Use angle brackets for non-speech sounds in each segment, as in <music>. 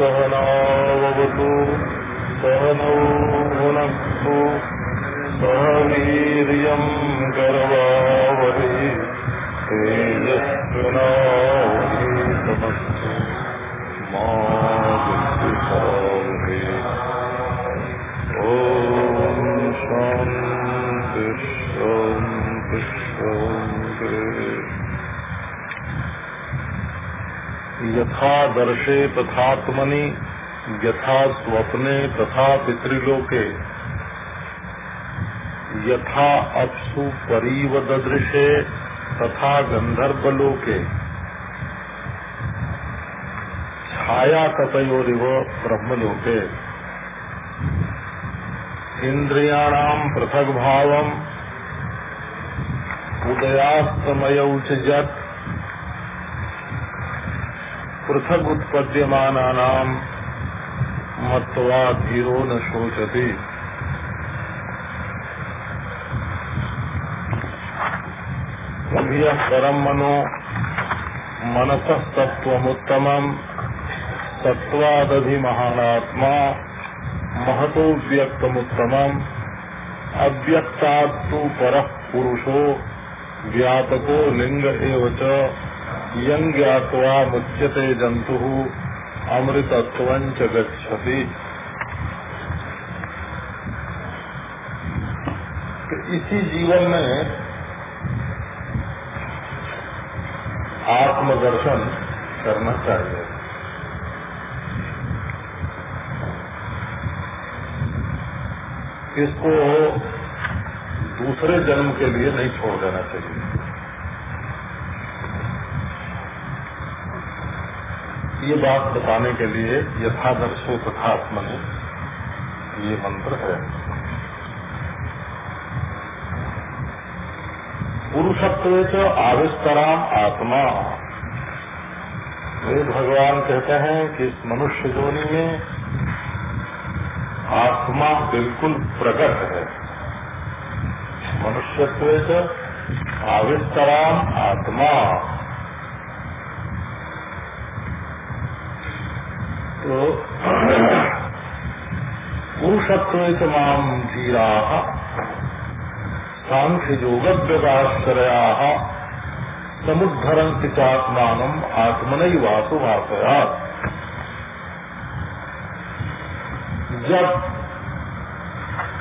सहनावतु सहनौ भुनक्तु सह वीर्यम् गर्वावहि तेजस्विनावधीतमस्तु मा यथा दर्शे तथात्मनि, यथा स्वप्ने तथा पितृलोके। यथा अप्सु परीव ददृशे तथा गंधर्वलोके छाया कतयोरिव ब्रह्मलोके। इंद्रियाणाम पृथक भावम उदयास्तमय च जत पृथक उत्पद्यमानानाम मत्वा धीरो न शोचति। यह परम मनो मनस तत्वमुत्तम सत्वादधि महानात्मा महतो व्यक्तमुत्तम अव्यक्तात्तु पर पुरुषो, व्यापको लिंग एवं ज्ञावा मुच्यते जंतु अमृतत्व गच्छति। तो इसी जीवन में आत्मदर्शन करना चाहिए। इसको दूसरे जन्म के लिए नहीं छोड़ देना चाहिए। ये बात बताने के लिए यथादर्शो तथा आत्मनि ये मंत्र है। पुरुषत्व च आविस्तराम आत्मा। वे भगवान कहते हैं कि इस मनुष्य जोनि में आत्मा बिल्कुल प्रकट है। मनुष्यत्व च आविस्तराम आत्मा। तो पुरुषत्व माम धीरा सांख्य योग व्यवाश्रया समुद्धरंति चात्मान आत्मन वासु भाषया जब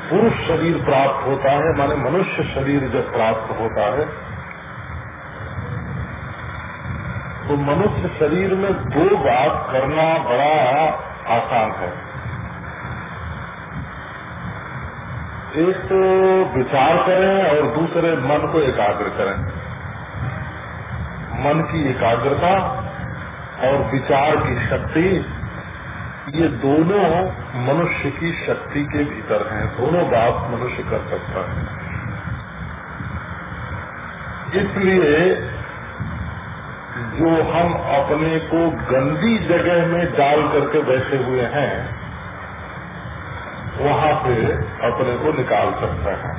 पुरुष शरीर प्राप्त होता है, माने मनुष्य शरीर जब प्राप्त होता है तो मनुष्य शरीर में दो बात करना बड़ा आसान है। एक तो विचार करें और दूसरे मन को एकाग्र करें। मन की एकाग्रता और विचार की शक्ति, ये दोनों मनुष्य की शक्ति के भीतर हैं। दोनों बात मनुष्य कर सकता है। इसलिए जो हम अपने को गंदी जगह में डाल करके बैठे हुए हैं, वहाँ से अपने को निकाल सकते हैं।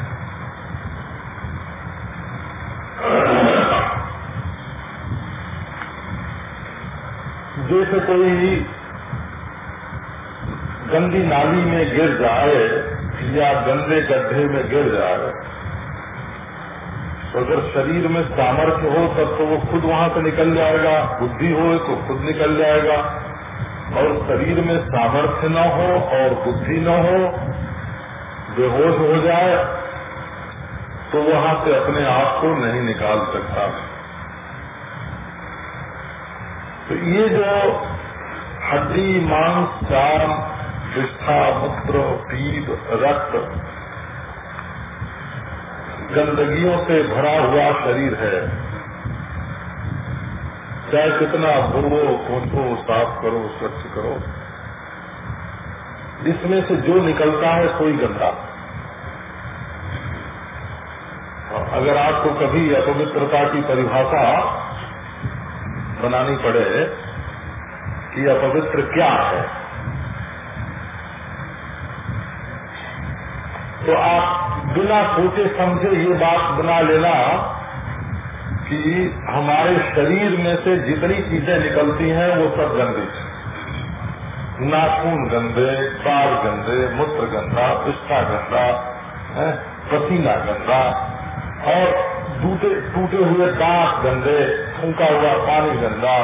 जैसे कोई गंदी नाली में गिर जाए या गंदे गड्ढे में गिर जाए तो अगर शरीर में सामर्थ्य हो तब तो वो खुद वहाँ से निकल जाएगा। बुद्धि हो तो खुद निकल जाएगा। और शरीर में सामर्थ्य न हो और बुद्धि न हो, बेहोश हो जाए तो वहाँ से अपने आप को नहीं निकाल सकता। तो ये जो हड्डी, मांस, चाम, विष्ठा, मूत्र पीप रक्त गंदगियों से भरा हुआ शरीर है। चाहे कितना भूलो पोछो साफ़ करो, स्वच्छ करो। इसमें से जो निकलता है, कोई गंदा। अगर आपको कभी अपवित्रता की परिभाषा बनानी पड़े कि अपवित्र क्या है तो आप बिना सोचे समझे ये बात बना लेना कि हमारे शरीर में से जितनी चीज़ें निकलती हैं, वो सब गंदी नाखून गंदे, बाल गंदे, मूत्र गंदा, पिस्ता गंदा पसीना गंदा, और टूटे टूटे हुए दांत गंदे फूका हुआ पानी गंदा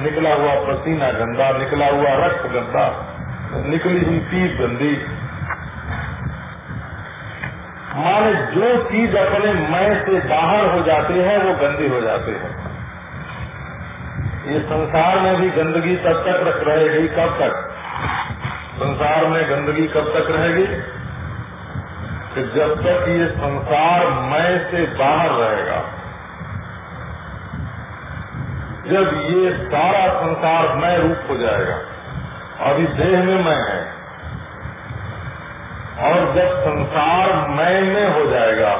निकला हुआ पसीना गंदा, निकला हुआ रक्त गंदा, निकली हुई पीप गंदी माने जो चीज़ अपने मैं से बाहर हो जाती है, वो गंदी हो जाते हैं। ये संसार में भी गंदगी तब तक रख रहेगी, कब तक? संसार में गंदगी कब तक रहेगी? कि जब तक ये संसार मैं से बाहर रहेगा। जब ये सारा संसार मैं रूप हो जाएगा, अभी देह में मैं है। और जब संसार मैं में हो जाएगा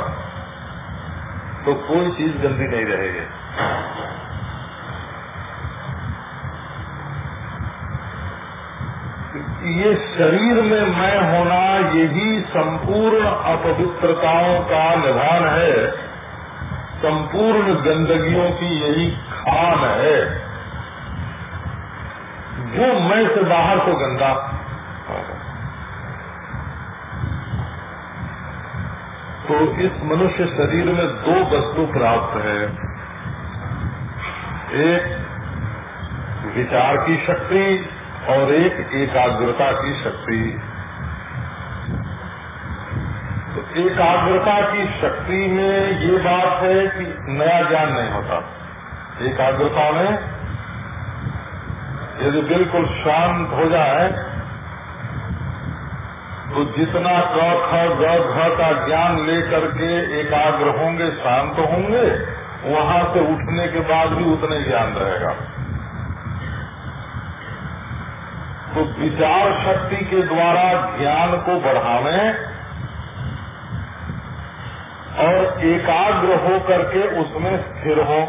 तो कोई चीज़ गंदी नहीं रहेगी। ये शरीर में मैं होना यही संपूर्ण अपवित्रताओं का निधान है। संपूर्ण गंदगियों की यही खान है। जो मैं से बाहर को गंदा तो इस मनुष्य शरीर में दो वस्तु प्राप्त है। एक विचार की शक्ति और एक एकाग्रता की शक्ति। तो एकाग्रता की शक्ति में ये बात है कि नया ज्ञान नहीं होता। एकाग्रता में यदि बिल्कुल शांत हो जाए तो जितना क ख घ का ज्ञान लेकर के एकाग्र होंगे, शांत होंगे, वहाँ से उठने के बाद भी उतने ज्ञान रहेगा। तो विचार शक्ति के द्वारा ज्ञान को बढ़ावे और एकाग्र हो करके उसमें स्थिर हो,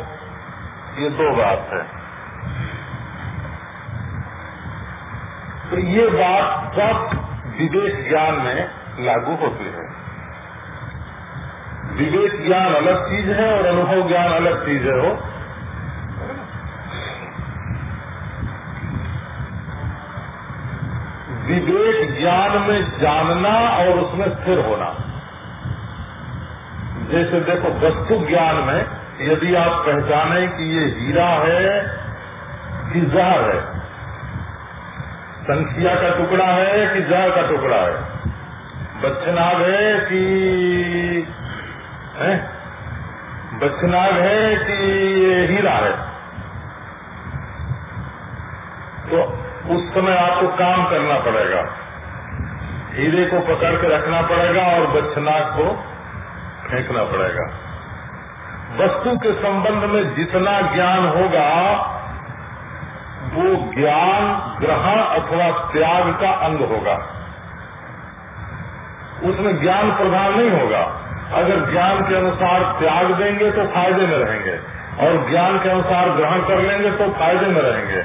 ये दो बात है। तो ये बात सब विवेक ज्ञान में लागू होती है। विवेक ज्ञान अलग चीज़ है और अनुभव ज्ञान अलग चीज़ है वो विवेक ज्ञान में जानना और उसमें स्थिर होना। जैसे देखो, वस्तु ज्ञान में यदि आप पहचाने कि ये हीरा है कि जहर है संखिया का टुकड़ा है कि जहर का टुकड़ा है? बच्चनाग है कि? बच्चनाग है कि हीरा है? तो उस समय आपको काम करना पड़ेगा। हीरे को पकड़ के रखना पड़ेगा और बच्छनाक को फेंकना पड़ेगा। वस्तु के संबंध में जितना ज्ञान होगा वो ज्ञान, ग्रहण अथवा त्याग का अंग होगा। उसमें ज्ञान प्रधान नहीं होगा। अगर ज्ञान के अनुसार त्याग देंगे तो फ़ायदे में रहेंगे, और ज्ञान के अनुसार ग्रहण कर लेंगे तो फ़ायदे में रहेंगे।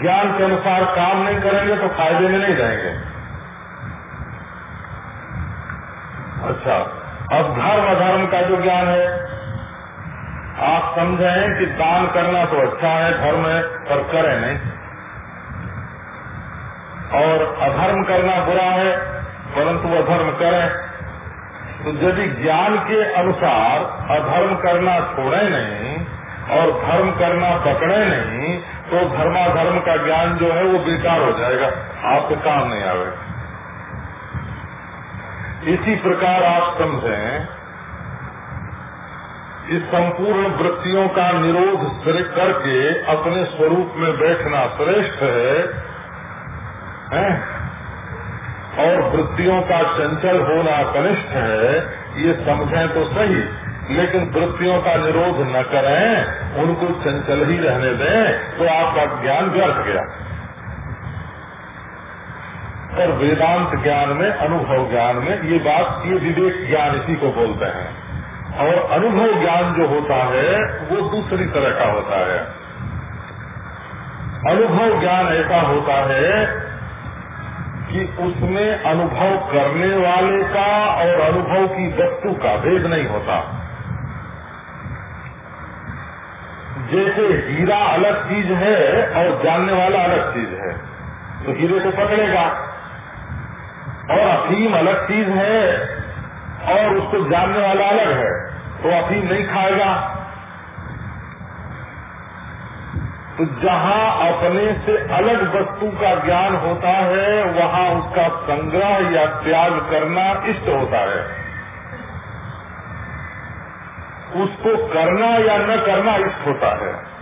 ज्ञान के अनुसार काम नहीं करेंगे तो फ़ायदे में नहीं रहेंगे। अच्छा अब धर्म अधर्म का जो ज्ञान है आप समझें कि दान करना तो अच्छा है, धर्म है, पर करें नहीं। और अधर्म करना बुरा है, परंतु अधर्म करें। तो यदि ज्ञान के अनुसार अधर्म करना छोड़े नहीं और धर्म करना पकड़े नहीं तो धर्माधर्म का ज्ञान जो है वो बेकार हो जाएगा। आपके काम नहीं आवेगा इसी प्रकार आप समझें इस संपूर्ण वृत्तियों का निरोध करके अपने स्वरूप में बैठना श्रेष्ठ है, है? और वृत्तियों का चंचल होना कनिष्ठ है ये समझें तो सही लेकिन वृत्तियों का निरोध न करें उनको चंचल ही रहने दें तो आपका ज्ञान व्यर्थ गया पर वेदांत ज्ञान में अनुभव ज्ञान में ये बात ये विवेक ज्ञान इसी को बोलते हैं और अनुभव ज्ञान जो होता है, वो दूसरी तरह का होता है। अनुभव ज्ञान ऐसा होता है कि उसमें अनुभव करने वाले का और अनुभव की वस्तु का भेद नहीं होता। जैसे हीरा अलग चीज़ है और जानने वाला अलग चीज़ है तो हीरे को पकड़ेगा। और अफीम अलग चीज़ है और उसको जानने वाला अलग है। तो अफीम नहीं खाएगा। तो जहाँ अपने से अलग वस्तु का ज्ञान होता है, वहाँ उसका संग्रह या त्याग करना इष्ट होता है। उसको करना या न करना इष्ट होता है।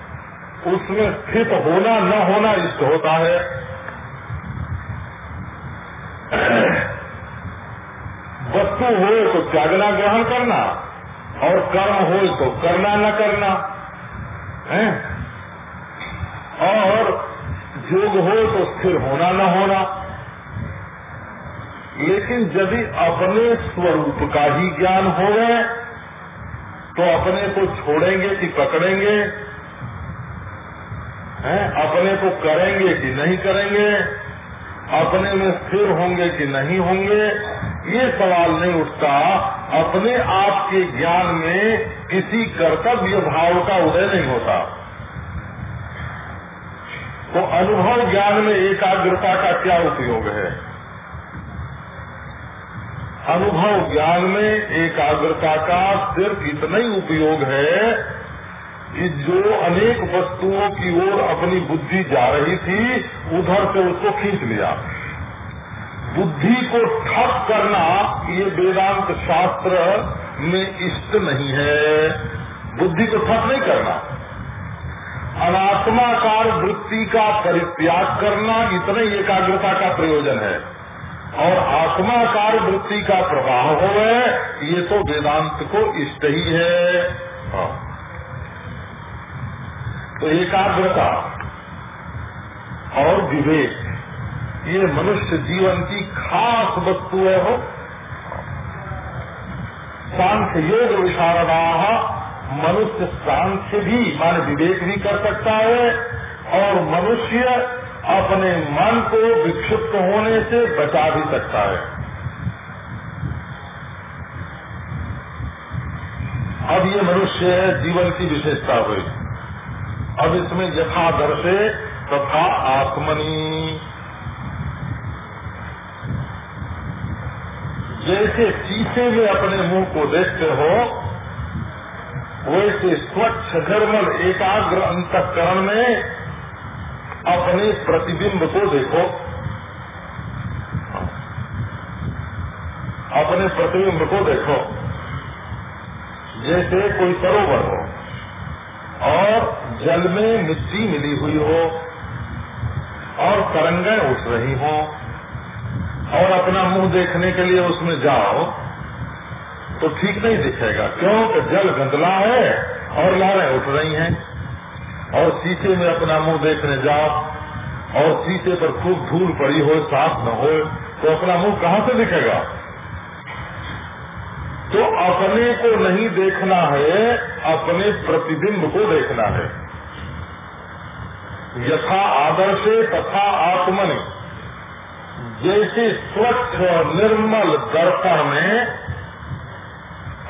उसमें स्थित होना, न होना इष्ट होता है। वस्तु हो तो त्यागना, ग्रहण करना। और कर्म हो तो करना न करना, है? और योग हो तो स्थिर होना न होना। लेकिन यदि अपने स्वरूप का ही ज्ञान हो गए तो अपने को छोड़ेंगे कि पकड़ेंगे? हैं? अपने को करेंगे कि नहीं करेंगे? अपने में स्थिर होंगे कि नहीं होंगे? ये सवाल नहीं उठता, अपने आप के ज्ञान में किसी कर्तव्य भाव का उदय नहीं होता। तो अनुभव ज्ञान में एकाग्रता का क्या उपयोग है? अनुभव ज्ञान में एकाग्रता का सिर्फ़ इतना ही उपयोग है कि जो अनेक वस्तुओं की ओर अपनी बुद्धि जा रही थी, उधर से उसको खींच लिया। बुद्धि को ठप करना ये वेदांत शास्त्र में इष्ट नहीं है। बुद्धि को ठप नहीं करना। अनात्माकार वृत्ति का परित्याग करना इतने एकाग्रता का प्रयोजन है। और आत्माकार वृत्ति का प्रवाह हो ये तो वेदांत को इष्ट ही है। हाँ। तो एकाग्रता और विवेक। ये मनुष्य जीवन की खास वस्तु है हो सांख्य योग विशारदा मनुष्य सांख्य भी, मान विवेक भी कर सकता है, और मनुष्य अपने मन को विक्षिप्त होने से बचा भी सकता है। अब ये मनुष्य जीवन की विशेषता हुई। अब इसमें यथादर्शे तथा आत्मनी। जैसे शीशे में अपने मुँह को देखते हो, वैसे स्वच्छ निर्मल एकाग्र अंतकरण में अपने प्रतिबिंब को देखो। अपने प्रतिबिंब को देखो। जैसे कोई सरोवर हो, और जल में मिट्टी मिली हुई हो, और तरंगें उठ रही हो और अपना मुँह देखने के लिए उसमें जाओ तो ठीक नहीं दिखेगा। क्यों? कि जल गंदला है और लारें उठ रही हैं। और शीशे में अपना मुँह देखने जाओ, और शीशे पर खूब धूल पड़ी हो, साफ़ न हो तो अपना मुँह कहाँ से दिखेगा? तो अपने को नहीं देखना है, अपने प्रतिबिंब को देखना है। यथा आदर्शे तथा आत्मनि। जैसे स्वच्छ और निर्मल दर्पण में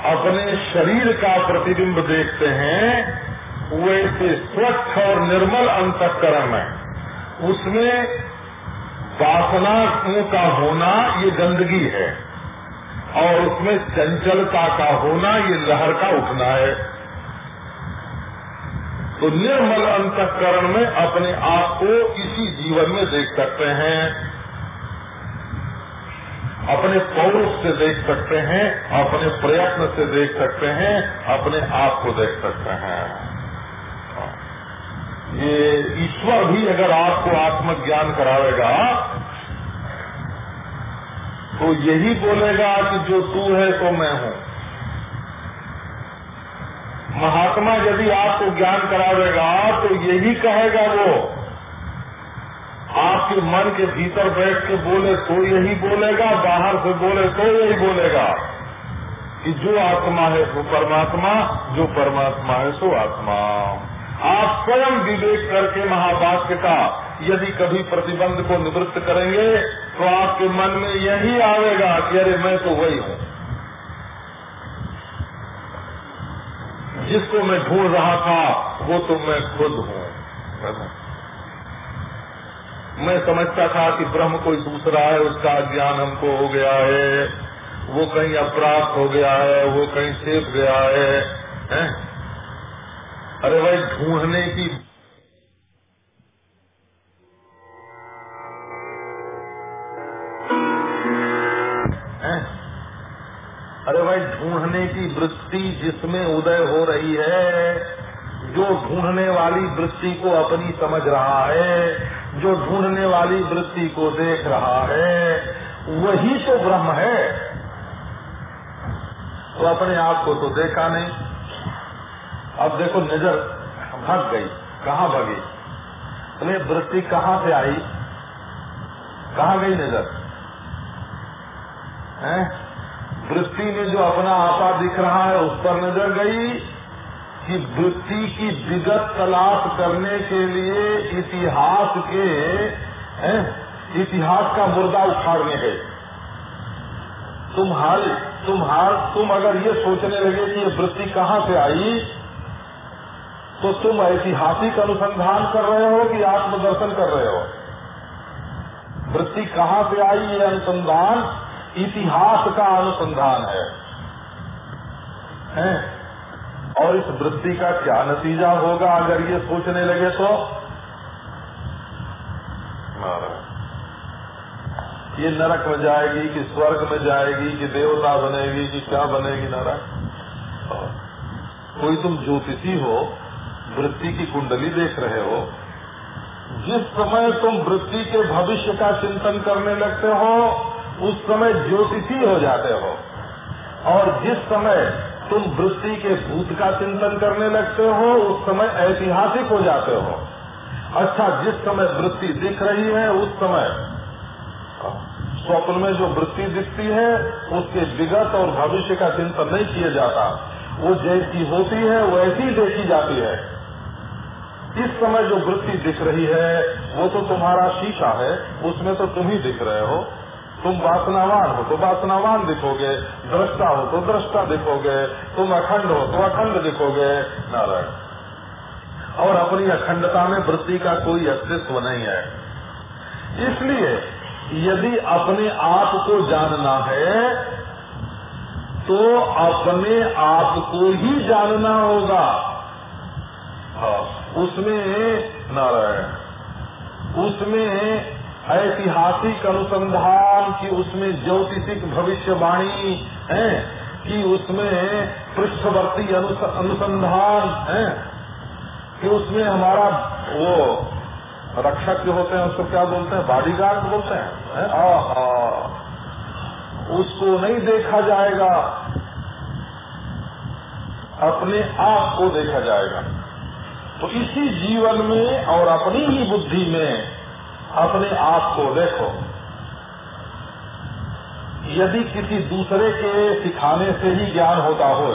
अपने शरीर का प्रतिबिंब देखते हैं, वैसे स्वच्छ और निर्मल अंतकरण है। उसमें वासनाओं का होना, ये गंदगी है। और उसमें चंचलता का होना, ये लहर का उठना है। तो निर्मल अंतकरण में अपने आप को इसी जीवन में देख सकते हैं। अपने पौरुष से देख सकते हैं, अपने प्रयत्न से देख सकते हैं, अपने आप को देख सकते हैं। ये ईश्वर भी अगर आपको आत्मज्ञान करावेगा तो यही बोलेगा कि जो तू है तो मैं हूँ। महात्मा यदि आपको ज्ञान करावेगा तो यही कहेगा वो आपके मन के भीतर बैठ के बोले तो यही बोलेगा, बाहर से बोले तो यही बोलेगा। कि जो आत्मा है वो परमात्मा, जो परमात्मा है सो आत्मा। आप स्वयं विवेक करके महावाक्य का यदि कभी प्रतिबंध को निवृत्त करेंगे तो आपके मन में यही आवेगा कि अरे मैं तो वही हूँ। जिसको मैं ढूंढ रहा था, वो तो मैं खुद हूँ। मैं समझता था कि ब्रह्म कोई दूसरा है उसका ज्ञान हमको हो गया है वो कहीं अपराध हो गया है वो कहीं सेप गया है, है? अरे भाई ढूँढने की अरे भाई ढूँढने की वृत्ति जिसमें उदय हो रही है जो ढूँढने वाली वृत्ति को अपनी समझ रहा है जो ढूँढने वाली वृत्ति को देख रहा है, वही तो ब्रह्म है। तो अपने आप को तो देखा नहीं। अब देखो नज़र भग गई, कहाँ भगी? तुम्हें वृत्ति कहाँ से आई? कहाँ गई नज़र? वृत्ति में जो अपना आपा दिख रहा है, उस पर नज़र गई। कि वृत्ति की विगत तलाश करने के लिए इतिहास के है, इतिहास का मुर्दा उखाड़ने गए तुम हाल तुम हाल तुम अगर ये सोचने लगे कि ये वृत्ति कहाँ से आई तो तुम ऐतिहासिक अनुसंधान कर रहे हो कि आत्मदर्शन कर रहे हो? वृत्ति कहाँ से आई ये अनुसंधान? इतिहास का अनुसंधान है, है? और इस वृत्ति का क्या नतीजा होगा अगर ये सोचने लगे तो? ये नरक में जाएगी कि स्वर्ग में जाएगी कि देवता बनेगी कि क्या बनेगी नरक कोई तुम ज्योतिषी हो वृत्ति की कुंडली देख रहे हो, जिस समय तुम वृत्ति के भविष्य का चिंतन करने लगते हो, उस समय ज्योतिषी हो जाते हो। और जिस समय तुम वृत्ति के भूत का चिंतन करने लगते हो, उस समय ऐतिहासिक हो जाते हो। अच्छा जिस समय वृत्ति दिख रही है, उस समय। स्वप्न में जो वृत्ति दिखती है, उसके विगत और भविष्य का चिंतन नहीं किया जाता। वो जैसी होती है, वैसी देखी जाती है। इस समय जो वृत्ति दिख रही है, वो तो तुम्हारा शीशा है, उसमें तो तुम ही दिख रहे हो। तुम वासनावान हो तो वासनावान दिखोगे दृष्टा हो तो दृष्टा दिखोगे तुम अखंड हो तो अखंड दिखोगे नारायण। और अपनी अखंडता में वृत्ति का कोई अस्तित्व नहीं है। इसलिए यदि अपने आप को जानना है तो अपने आप को ही जानना होगा। हाँ, उसमें नारायण उसमें ऐतिहासिक अनुसंधान की उसमें ज्योतिषिक भविष्यवाणी है, कि उसमें पृष्ठवर्ती अनुसंधान है, कि उसमें हमारा वो रक्षक जो होते हैं, उसको क्या बोलते हैं? बॉडीगार्ड बोलते हैं? है? उसको नहीं देखा जाएगा। अपने आप को देखा जाएगा। तो इसी जीवन में और अपनी ही बुद्धि में अपने आप को देखो। यदि किसी दूसरे के सिखाने से ही ज्ञान होता हो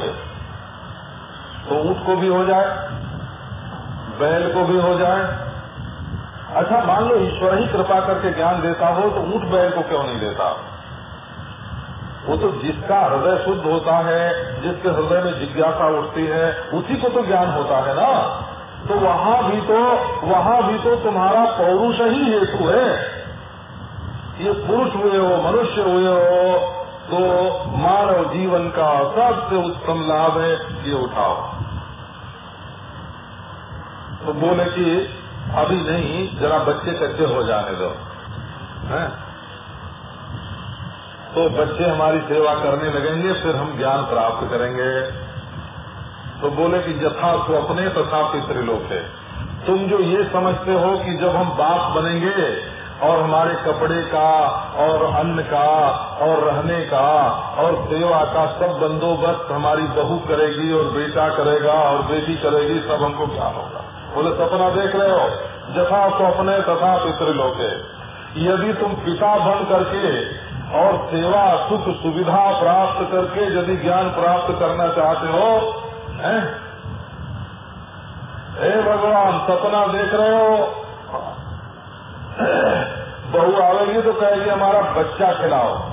तो ऊट को भी हो जाए, बैल को भी हो जाए। अच्छा मान लो ईश्वर ही कृपा करके ज्ञान देता हो तो ऊट बैल को क्यों नहीं देता? वो तो जिसका हृदय शुद्ध होता है, जिसके हृदय में जिज्ञासा उठती है, उसी को तो ज्ञान होता है ना? तो वहाँ भी तो वहाँ भी तो तुम्हारा पौरुष ही हेतु है। ये पुरुष हुए हो, मनुष्य हुए हो तो मानव जीवन का सबसे उत्तम लाभ है, ये उठाओ। तो बोले कि अभी नहीं, जरा बच्चे कच्चे हो जाने दो। है? तो बच्चे हमारी सेवा करने लगेंगे, फिर हम ज्ञान प्राप्त करेंगे। तो बोले कि यथा स्वप्ने तथा पितृलोक है तुम जो ये समझते हो कि जब हम बाप बनेंगे और हमारे कपड़े का और अन्न का और रहने का और सेवा का सब बंदोबस्त हमारी बहू करेगी और बेटा करेगा और बेटी करेगी, सब हमको क्या होगा? बोले, सपना देख रहे हो? जथा स्वप्ने तथा पितृलोके यदि तुम पिता बन करके और सेवा, सुख, सुविधा प्राप्त करके यदि ज्ञान प्राप्त करना चाहते हो हैं? भगवान, सपना देख रहे हो? बहू आवेगी तो कहेगी, हमारा बच्चा खिलाओ।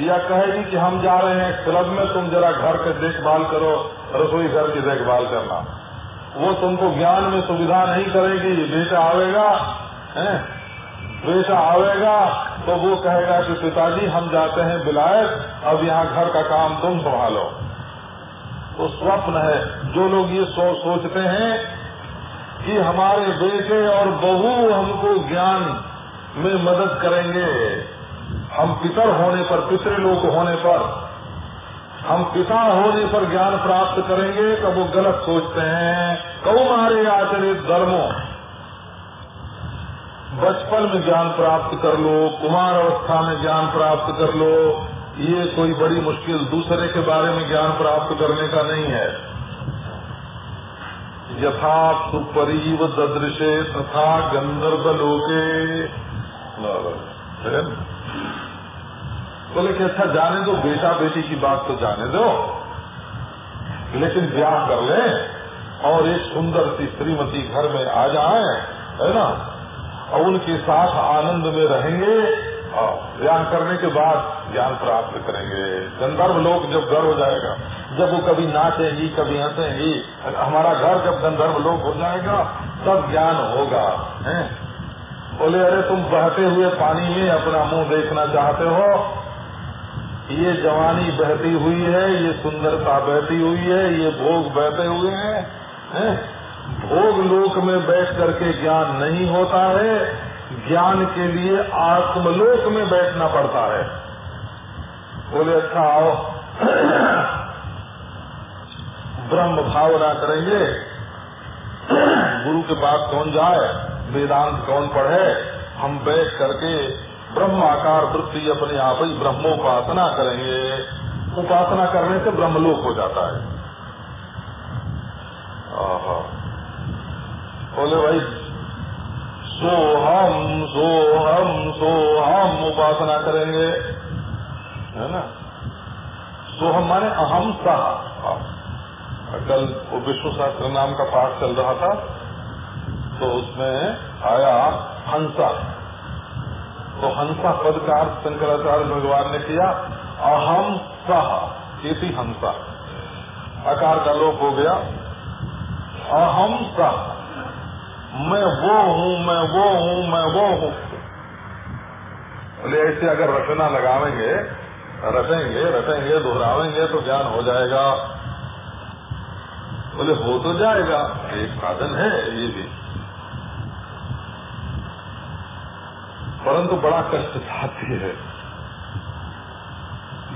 या कहेगी कि, हम जा रहे हैं क्लब में, तुम जरा घर के देखभाल करो, रसोई घर की देखभाल करना। वो तुमको ज्ञान में सुविधा नहीं करेगी, बेटा आवेगा है? बेटा आवेगा तो वो कहेगा कि, पिताजी, हम जाते हैं, बिलायत, अब यहाँ घर का काम तुम संभालो। तो स्वप्न है। जो लोग ये सो सोचते हैं कि हमारे बेटे और बहू हमको ज्ञान में मदद करेंगे। हम पितर होने पर पितृलोक होने पर, हम पिता होने पर ज्ञान प्राप्त करेंगे तो वो गलत सोचते हैं। कौमारे आचरित धर्मों। बचपन में ज्ञान प्राप्त कर लो, कुमार अवस्था में ज्ञान प्राप्त कर लो। ये कोई बड़ी मुश्किल दूसरे के बारे में ज्ञान प्राप्त करने का नहीं है। यथा सुपरीव ददृशे तथा गंधर्व लोके। बोले तो कि अच्छा जाने दो बेटा बेटी की बात तो जाने दो। लेकिन ब्याह कर ले और एक सुंदर सी श्रीमती घर में आ जाए, है ना? और उनके साथ आनंद में रहेंगे। और ब्याह करने के बाद ज्ञान प्राप्त करेंगे। गंधर्व लोग जब घर हो जाएगा, जब वो कभी नाचेंगी, कभी हंसेंगी, हमारा घर जब गंधर्व लोग हो जाएगा, तब ज्ञान होगा, है? बोले, अरे, तुम बहते हुए पानी में अपना मुँह देखना चाहते हो? ये जवानी बहती हुई है, ये सुंदरता बहती हुई है, ये भोग बहते हुए हैं, है? भोग लोक में बैठ करके ज्ञान नहीं होता है ज्ञान के लिए आत्मलोक में बैठना पड़ता है। बोले अच्छा आओ। ब्रह्म भावना करेंगे। गुरु के पास कौन जाए? वेदांत कौन पढ़े? हम बैठ करके ब्रह्माकार वृत्ति अपने आप ही ब्रह्मोपासना करेंगे। उपासना करने से ब्रह्मलोक हो जाता है। बोले, भाई सो हम सो हम सो उपासना करेंगे। है ना? सो हम माने अहम सह। कल विश्व शास्त्र नाम का पाठ चल रहा था तो उसमें आया हंसा। तो हंसा पद का अर्थ शंकराचार्य भगवान ने किया, अहम सह इति हंसा। आकार का लोप हो गया। अहम सह। मैं वो हूँ, मैं वो हूँ, मैं वो हूँ। बोले, ऐसे अगर रचना लगावेंगे रटेंगे रटेंगे दोहरावेंगे तो ज्ञान हो जाएगा। बोले, हो तो जाएगा। एक साधन है, ये भी। परंतु बड़ा कष्ट साथी है।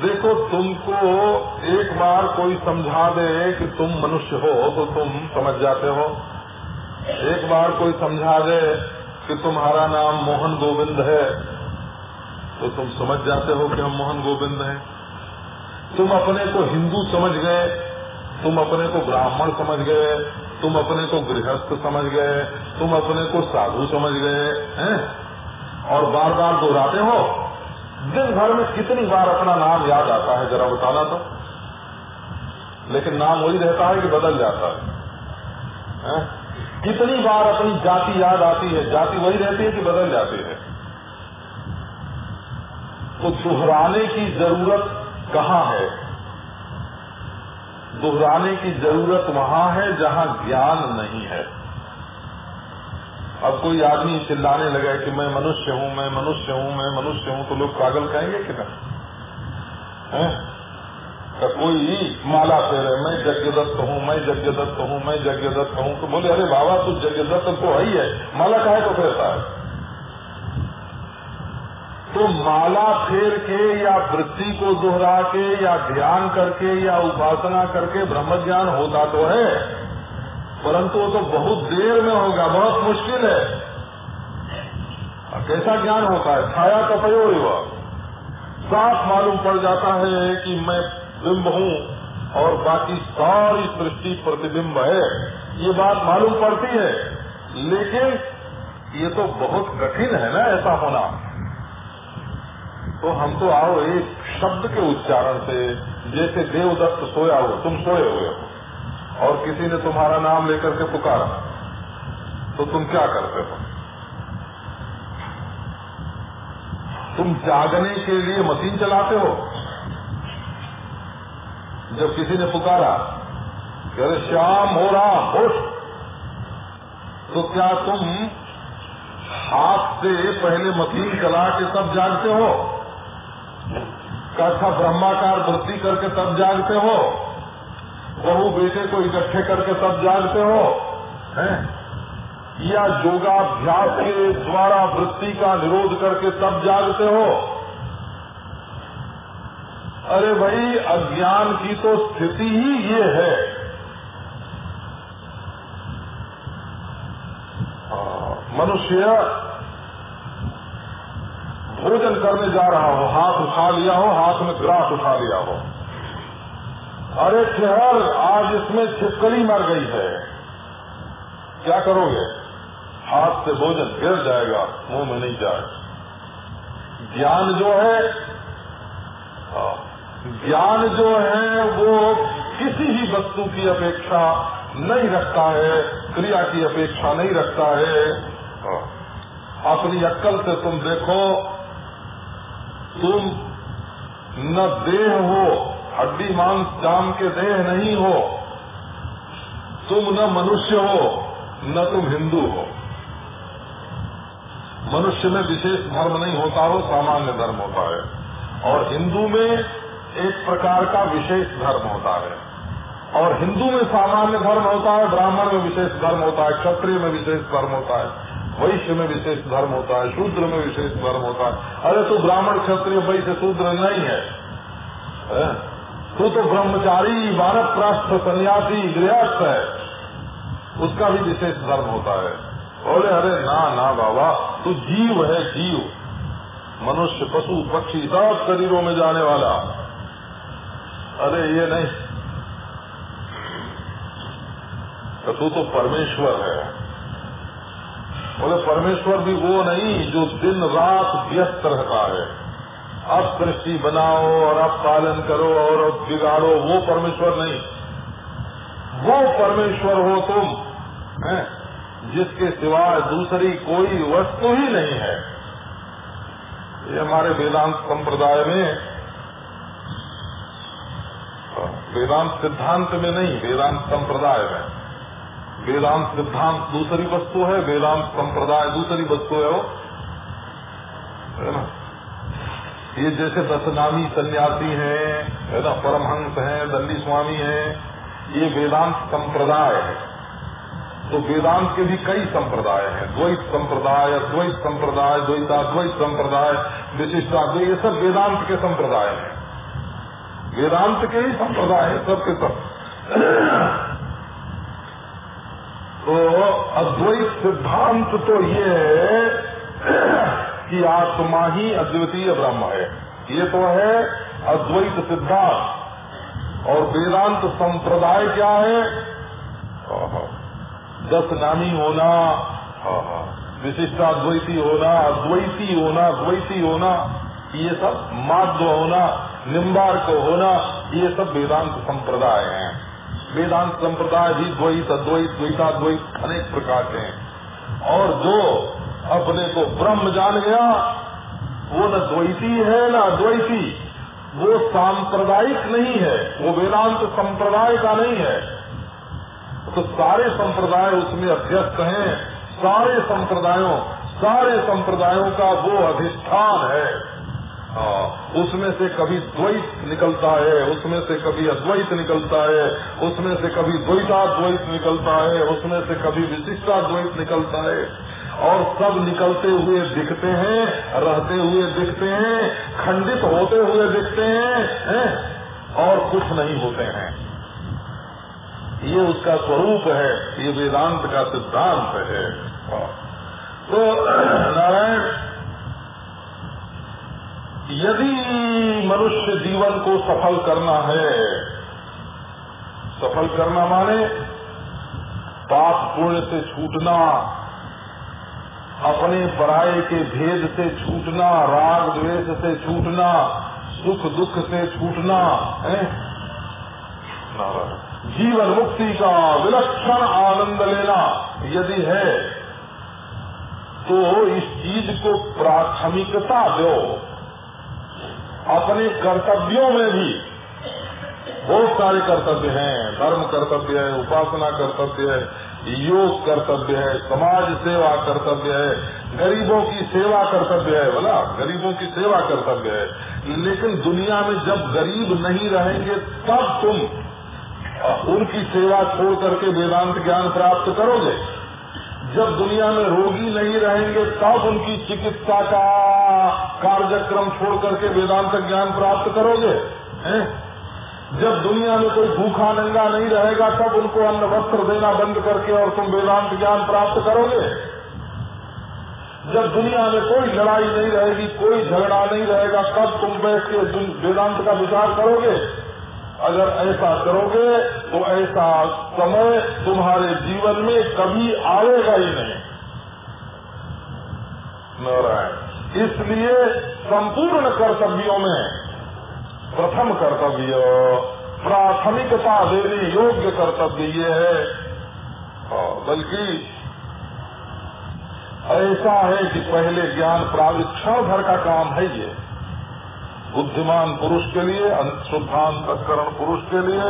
देखो, तुमको एक बार कोई समझा दे कि तुम मनुष्य हो तो तुम समझ जाते हो। एक बार कोई समझा दे कि तुम्हारा नाम मोहन गोविंद है तो तुम समझ जाते हो कि हम मोहन गोविंद हैं। तुम अपने को हिंदू समझ गए तुम अपने को ब्राह्मण समझ गए तुम अपने को गृहस्थ समझ गए तुम अपने को साधु समझ गए हैं? और बार बार दोहराते हो दिन भर में कितनी बार अपना नाम याद आता है जरा बताना तो। लेकिन नाम वही रहता है कि बदल जाता है, है? कितनी बार अपनी जाति याद आती है, जाति वही रहती है कि बदल जाती है। तो दोहराने की ज़रूरत कहाँ है? दोहराने की ज़रूरत वहाँ है जहाँ ज्ञान नहीं है। अब कोई आदमी चिल्लाने लगा कि मैं मनुष्य हूँ, मैं मनुष्य हूँ, मैं मनुष्य हूँ तो लोग पागल कहेंगे कि नहीं कोई माला फेरे, मैं यज्ञदत्त हूँ, मैं यज्ञदत्त हूँ, मैं यज्ञदत्त हूँ। तो बोले, अरे बाबा, तू यज्ञदत्त तो है ही है। माला काहे को फेरता है? तो माला फेर के या वृत्ति को दोहरा के या ध्यान करके या उपासना करके ब्रह्म ज्ञान होता तो है, परंतु वो तो बहुत देर में होगा, बहुत मुश्किल है। कैसा ज्ञान होता है? छाया तपयो वह साफ़ मालूम पड़ जाता है कि मैं बिंब हूँ और बाकी सारी सृष्टि प्रतिबिंब है। ये बात मालूम पड़ती है। लेकिन ये तो बहुत कठिन है ना ऐसा होना। तो हम तो आओ एक शब्द के उच्चारण से, जैसे देवदत्त सोया हो तुम सोए हुए हो, और किसी ने तुम्हारा नाम लेकर के पुकारा तो तुम क्या करते हो? तुम जागने के लिए मशीन चलाते हो? जब किसी ने पुकारा, अरे श्याम, हो रहा, होश। तो क्या तुम हाथ से पहले मशीन चला के तब जागते हो? कथा ब्रह्माकार वृत्ति करके तब जागते हो? बहू बेटे को इकट्ठे करके तब जागते हो? हैं? या योगाभ्यास के द्वारा वृत्ति का निरोध करके तब जागते हो? अरे भाई, अज्ञान की तो स्थिति ही ये है। मनुष्य भोजन करने जा रहा हो, हाथ उठा लिया हो, हाथ में ग्रास उठा लिया हो। अरे ठहर, आज इसमें छिपकली मर गई है। क्या करोगे? हाथ से भोजन गिर जाएगा, मुँह में नहीं जाए। ज्ञान जो है ज्ञान जो है वो किसी भी वस्तु की अपेक्षा नहीं रखता है, क्रिया की अपेक्षा नहीं रखता है। अपनी अक्कल से तुम देखो, तुम न देह हो, हड्डी मांस जाम के देह नहीं हो। तुम न मनुष्य हो, न तुम हिंदू हो। मनुष्य में विशेष धर्म नहीं होता हो सामान्य धर्म होता है। और हिंदू में एक प्रकार का विशेष धर्म होता है। और हिंदू में सामान्य धर्म होता है, ब्राह्मण में विशेष धर्म होता है, क्षत्रिय में विशेष धर्म होता है, वैश्य में विशेष धर्म होता है, शूद्र में विशेष धर्म होता है। अरे तू ब्राह्मण, क्षत्रिय, वैश्य, शूद्र नहीं है? तू तो ब्रह्मचारी भारत प्रस्थ सन्यासी, गृहस्थ है। उसका भी विशेष धर्म होता है। बोले, अरे ना ना बाबा, तू जीव है, जीव। मनुष्य, पशु, पक्षी सब शरीरों में जाने वाला। अरे ये नहीं। तो तू तो परमेश्वर है। बोले, परमेश्वर भी वो नहीं जो दिन रात व्यस्त रहता है। अब सृष्टि बनाओ और अब पालन करो और अब बिगाड़ो, वो परमेश्वर नहीं। वो परमेश्वर हो तुम, है, जिसके सिवाय दूसरी कोई वस्तु ही नहीं है। ये हमारे वेदांत संप्रदाय में वेदांत सिद्धांत में नहीं, वेदांत संप्रदाय में। वेदांत सिद्धांत दूसरी वस्तु है, वेदांत संप्रदाय दूसरी वस्तु है वो। है ना? ये जैसे दशनामी सन्यासी हैं, है ना, परमहंस हैं, दंडी स्वामी हैं, ये वेदांत संप्रदाय है। तो वेदांत के भी कई संप्रदाय हैं। द्वैत संप्रदाय अद्वैत संप्रदाय द्वैताद्वैत संप्रदाय विशिष्टाद्वैत ये सब वेदांत के संप्रदाय हैं। वेदांत के ही संप्रदाय है, सबके सब। तो अद्वैत सिद्धांत तो ये है कि आत्मा ही अद्वितीय ब्रह्म है। ये तो है अद्वैत सिद्धांत। और वेदांत संप्रदाय क्या है? दस नामी होना विशिष्टाद्वैती होना, अद्वैती होना, द्वैती होना, ये सब माध्य होना। निम्बार्क होना, ये सब वेदांत संप्रदाय हैं। वेदांत संप्रदाय भी द्वैत, अद्वैत, द्वैताद्वैत अनेक प्रकार के हैं। और जो अपने को ब्रह्म जान गया, वो न द्वैती है, न अद्वैती। वो सांप्रदायिक नहीं है, वो वेदांत संप्रदाय का नहीं है। तो सारे संप्रदाय उसमें अध्यस्त हैं। सारे संप्रदायों सारे संप्रदायों का वो अधिष्ठान है। उसमें से कभी द्वैत निकलता है उसमें से कभी अद्वैत निकलता है उसमें से कभी द्वैताद्वैत निकलता है उसमें से कभी विशिष्टाद्वैत निकलता है। और सब निकलते हुए दिखते हैं रहते हुए दिखते हैं खंडित होते हुए दिखते हैं, हैं और कुछ नहीं होते हैं। ये उसका स्वरूप है ये वेदांत का सिद्धांत है। तो <clears throat> नारायण यदि मनुष्य जीवन को सफल करना है, सफल करना माने पाप पुण्य से छूटना, अपने पराये के भेद से छूटना, राग द्वेष से छूटना, सुख दुख से छूटना, है? जीवन मुक्ति का विलक्षण आनंद लेना यदि है तो इस चीज़ को प्राथमिकता दो। अपने कर्तव्यों में भी बहुत सारे कर्तव्य हैं। धर्म कर्तव्य है, उपासना कर्तव्य है, योग कर्तव्य है, समाज सेवा कर्तव्य है, गरीबों की सेवा कर्तव्य है, बोला? गरीबों की सेवा कर्तव्य है। लेकिन दुनिया में जब गरीब नहीं रहेंगे, तब तुम उनकी सेवा छोड़ करके वेदांत ज्ञान प्राप्त करोगे। जब दुनिया में रोगी नहीं रहेंगे, तब उनकी चिकित्सा का कार्यक्रम छोड़ करके वेदांत ज्ञान प्राप्त करोगे, हैं? जब दुनिया में कोई भूखा नंगा नहीं रहेगा, तब उनको अन्न वस्त्र देना बंद करके और तुम वेदांत ज्ञान प्राप्त करोगे जब दुनिया में कोई लड़ाई नहीं रहेगी, कोई झगड़ा नहीं रहेगा, तब तुम बैठ के वेदांत का विचार करोगे अगर ऐसा करोगे तो ऐसा समय तुम्हारे जीवन में कभी आएगा ही नहीं। नारायण, इसलिए संपूर्ण कर्तव्यों में, प्रथम कर्तव्य, प्राथमिकता देने योग्य कर्तव्य ये है। बल्कि ऐसा है कि पहले ज्ञान प्राप्त क्षण भर का काम है ये। बुद्धिमान पुरुष के लिए शुद्धांतकरण पुरुष के लिए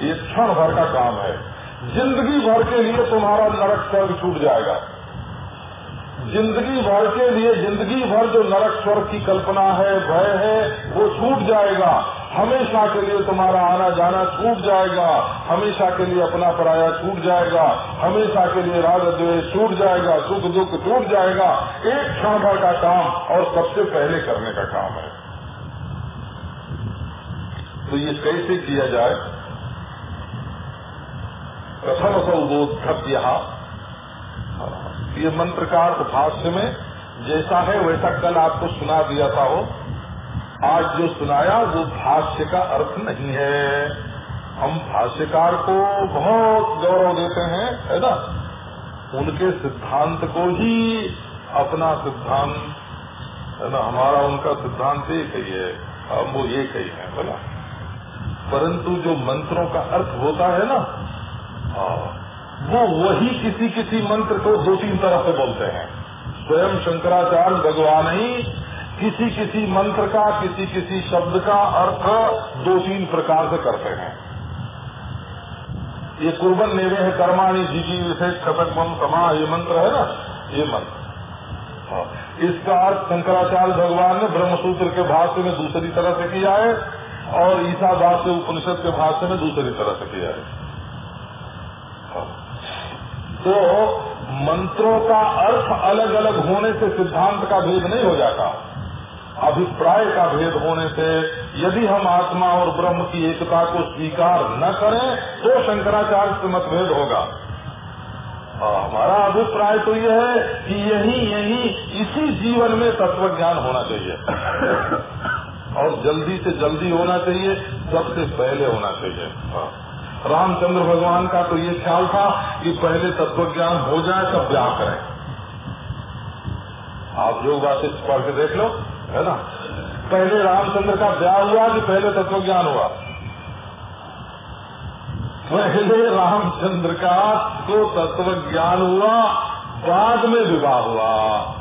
ये क्षण भर का काम है। ज़िंदगी भर के लिए तुम्हारा नरक स्वर्ग छूट जाएगा। ज़िंदगी भर के लिए, ज़िंदगी भर जो नरक स्वर्ग की कल्पना है, भय है, वो छूट जाएगा। हमेशा के लिए तुम्हारा आना जाना छूट जाएगा। हमेशा के लिए अपना पराया छूट जाएगा। हमेशा के लिए राग द्वेष छूट जाएगा सुख दुख छूट जाएगा। एक क्षण भर का काम और सबसे पहले करने का काम है। तो ये कैसे किया जाए? प्रथम सौबोधव्य ये मंत्र का भाष्य में जैसा है वैसा कल आपको सुना दिया था हो आज जो सुनाया वो भाष्य का अर्थ नहीं है। हम भाष्यकार को बहुत गौरव देते हैं, है ना? उनके सिद्धांत को ही अपना सिद्धांत, है ना? हमारा उनका सिद्धांत एक ही है, हम वो एक ही है बोला परंतु जो मंत्रों का अर्थ होता है ना वो वही किसी किसी मंत्र को दो तीन तरह से बोलते हैं। स्वयं शंकराचार्य भगवान ही किसी किसी मंत्र का किसी किसी शब्द का अर्थ दो तीन प्रकार से करते हैं। ये कुर्बन नेवे है कर्माणी जी विशेष खतक मन समा ये मंत्र है ना ये मंत्र। हाँ, इसका अर्थ शंकराचार्य भगवान ने ब्रह्मसूत्र के भाष्य में दूसरी तरह से किया है। और ईसा दास उपनिषद के भाष्य में दूसरी तरह से किया है। तो मंत्रों का अर्थ अलग अलग होने से सिद्धांत का भेद नहीं हो जाता। अभिप्राय का भेद होने से यदि हम आत्मा और ब्रह्म की एकता को स्वीकार न करें तो शंकराचार्य से मतभेद होगा। हमारा अभिप्राय तो यह है कि यही यही इसी जीवन में तत्व ज्ञान होना चाहिए। और जल्दी से जल्दी होना चाहिए सबसे पहले होना चाहिए। हाँ। रामचंद्र भगवान का तो ये ख्याल था कि पहले तत्व ज्ञान हो जाए तब ब्याह करें। आप योग वासिष्ठ पढ़ के देख लो है ना? पहले रामचंद्र का ब्याह हुआ कि पहले तत्व ज्ञान हुआ? पहले रामचंद्र का तो तत्व ज्ञान हुआ बाद में विवाह हुआ।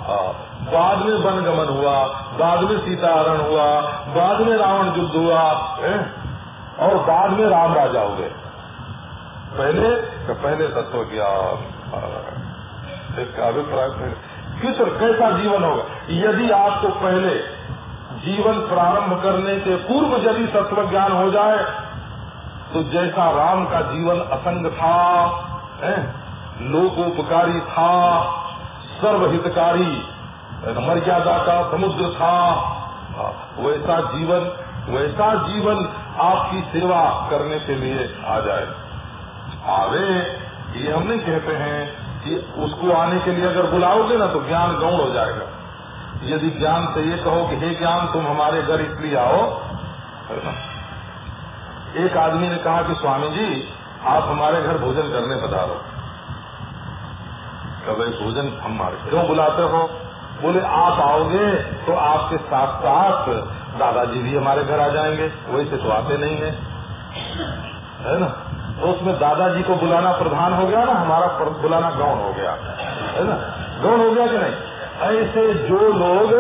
हाँ, बाद में वनगमन हुआ, बाद में सीताहरण हुआ, बाद में रावण युद्ध हुआ, है? और बाद में राम राजा हुए पहले तो पहले तत्व ज्ञान इसका अभिप्राय किस कैसा जीवन होगा? यदि आपको पहले जीवन प्रारंभ करने के पूर्व यदि तत्व ज्ञान हो जाए तो जैसा राम का जीवन असंग था लोकोपकारी था, सर्वहितकारी मर्यादा का समुद्र था। वैसा जीवन वैसा जीवन आपकी सेवा करने के लिए आ जाए। आवे, ये हम नहीं कहते हैं कि उसको आने के लिए अगर बुलाओगे ना तो ज्ञान गौण हो जाएगा। यदि ज्ञान से ये कहो कि हे ज्ञान, तुम हमारे घर इसलिए आओ। एक आदमी ने कहा कि स्वामी जी आप हमारे घर भोजन करने पधारो। कभी भोजन हमारे क्यों बुलाते हो? बोले, आप आओगे तो आपके साथ साथ दादाजी भी हमारे घर आ जाएँगे। वैसे तो आते नहीं है। है ना? तो उसमें दादाजी को बुलाना प्रधान हो गया ना, हमारा बुलाना गौण हो गया। है ना? गौण हो गया कि नहीं? ऐसे जो लोग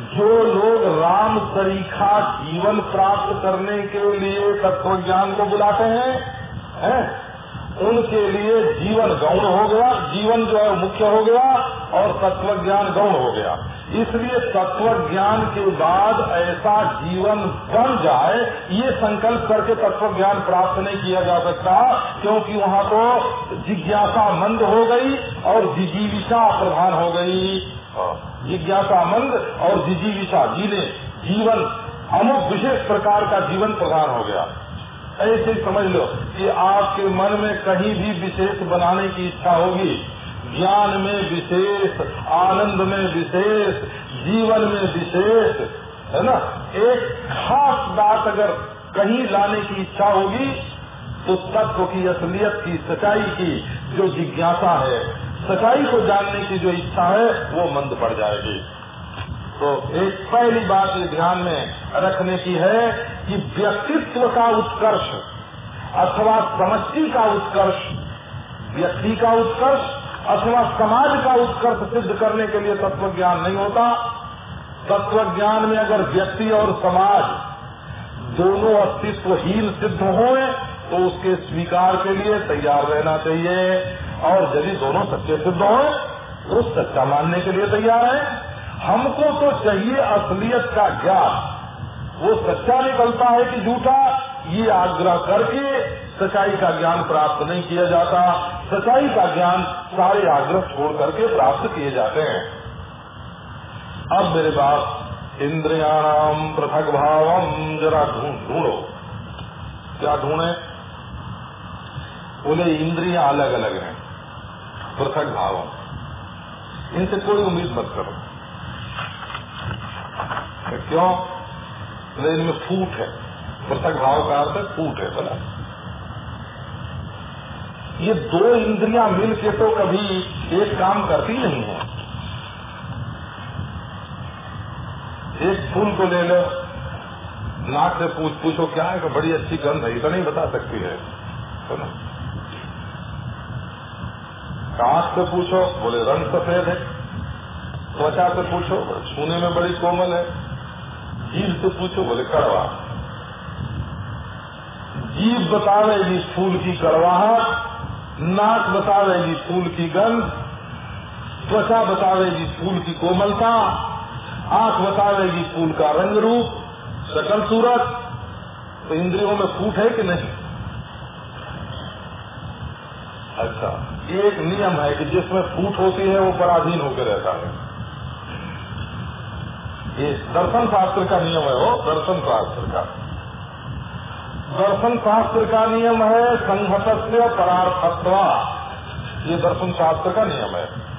जो लोग राम तरीका जीवन प्राप्त करने के लिए तत्व ज्ञान को बुलाते हैं हैं? उनके लिए जीवन गौण हो गया, जीवन जो है मुख्य हो गया और तत्व ज्ञान गौण हो गया। इसलिए तत्व ज्ञान के बाद ऐसा जीवन बन जाए, ये संकल्प करके तत्व ज्ञान प्राप्त नहीं किया जा सकता, क्योंकि वहाँ तो जिज्ञासा मंद हो गई और जिजीविषा प्रधान हो गई। जिज्ञासा मंद और जिजीविषा, जीने, जीवन, अमुक विशेष प्रकार का जीवन प्रधान हो गया। ऐसे समझ लो कि आपके मन में कहीं भी विशेष बनाने की इच्छा होगी। ज्ञान में विशेष, आनंद में विशेष, जीवन में विशेष, है ना? एक खास बात अगर कहीं लाने की इच्छा होगी तो तत्व की, असलियत की, सच्चाई की जो जिज्ञासा है, सच्चाई को जानने की जो इच्छा है, वो मंद पड़ जाएगी। तो एक पहली बात ये ध्यान में रखने की है कि व्यक्तित्व का उत्कर्ष अथवा समष्टि का उत्कर्ष, व्यक्ति का उत्कर्ष अथवा समाज का उत्कर्ष सिद्ध करने के लिए तत्व ज्ञान नहीं होता। तत्व ज्ञान में अगर व्यक्ति और समाज दोनों अस्तित्वहीन सिद्ध होए तो उसके स्वीकार के लिए तैयार रहना चाहिए। और यदि दोनों सच्चे सिद्ध होए तो सच्चा मानने के लिए तैयार है। हमको तो चाहिए असलियत का ज्ञान। वो सच्चा निकलता है कि झूठा, ये आग्रह करके सच्चाई का ज्ञान प्राप्त नहीं किया जाता। सच्चाई का ज्ञान सारे आग्रह छोड़ करके प्राप्त किए जाते हैं। अब मेरे बाप, इंद्रियाणाम पृथक भावम, जरा ढूंढ ढूंढो। क्या ढूंढे? बोले इंद्रिया अलग अलग हैं, पृथक भावम। इनसे कोई उम्मीद मत करो। क्यों? तो इनमें फूट है। पृथक भाव का अर्थ फूट है बोला ये दो इंद्रियाँ मिल के तो कभी एक काम करती नहीं है। एक फूल को ले लो, नाक से पूछ, पूछो, क्या है? कि बड़ी अच्छी गंध है इतना नहीं बता सकती है। तो कांच से पूछो, बोले, रंग सफ़ेद है। त्वचा से पूछो, छूने में बड़ी कोमल है। जीव से पूछो, बोले कड़वा जीव बता बतावेगी फूल की कड़वाहट नाक बता बतावेगी फूल की गंध, त्वचा बतावेगी फूल की कोमलता, आँख बतावेगी फूल का रंग रूप सकल सूरत तो इंद्रियों में फूट है कि नहीं? अच्छा एक नियम है कि जिसमें फूट होती है, वो पराधीन होकर रहता है। ये दर्शन शास्त्र का नियम है, वो दर्शन शास्त्र का। दर्शन शास्त्र का नियम है संघत परार्थत्व। ये दर्शन शास्त्र का नियम है।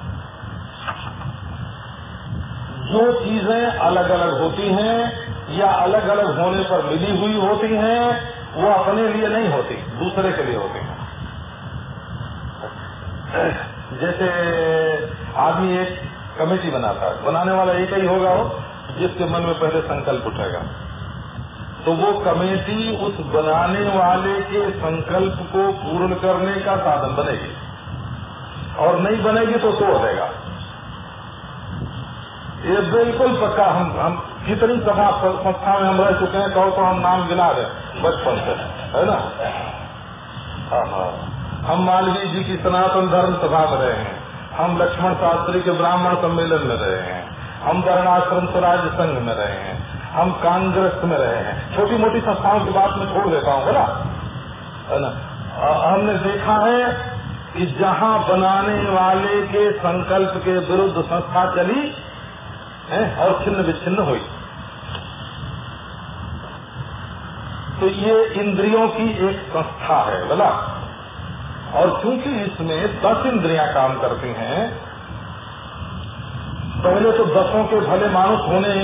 जो चीज़ें अलग अलग होती हैं या अलग अलग होने पर मिली हुई होती हैं, वो अपने लिए नहीं होती, दूसरे के लिए होती हैं। जैसे आदमी एक कमेटी बनाता है, बनाने वाला एक ही होगा वो। जिसके मन में पहले संकल्प उठेगा तो वो कमेटी उस बनाने वाले के संकल्प को पूर्ण करने का साधन बनेगी। और नहीं बनेगी तो तोड़ देगा। ये बिल्कुल पक्का हम हम कितनी सभा संस्था में हम रह चुके हैं कहो तो हम नाम गिना रहे बचपन से है ना? हाँ, हाँ। हम मालवीय जी की सनातन धर्म सभा में रहे हैं। हम लक्ष्मण शास्त्री के ब्राह्मण सम्मेलन में रहे हैं। हम वर्णाश्रम स्वराज संघ में रहे हैं, हम कांग्रेस में रहे हैं। छोटी मोटी संस्थाओं की बात में छोड़ देता हूँ बोला है ना? हमने देखा है कि जहाँ बनाने वाले के संकल्प के विरुद्ध संस्था चली, है, और छिन्न विच्छिन्न हुई। तो ये इंद्रियों की एक संस्था है, बोला। और क्योंकि इसमें दस इंद्रियाँ काम करती हैं पहले तो दसों के भले मानुष होने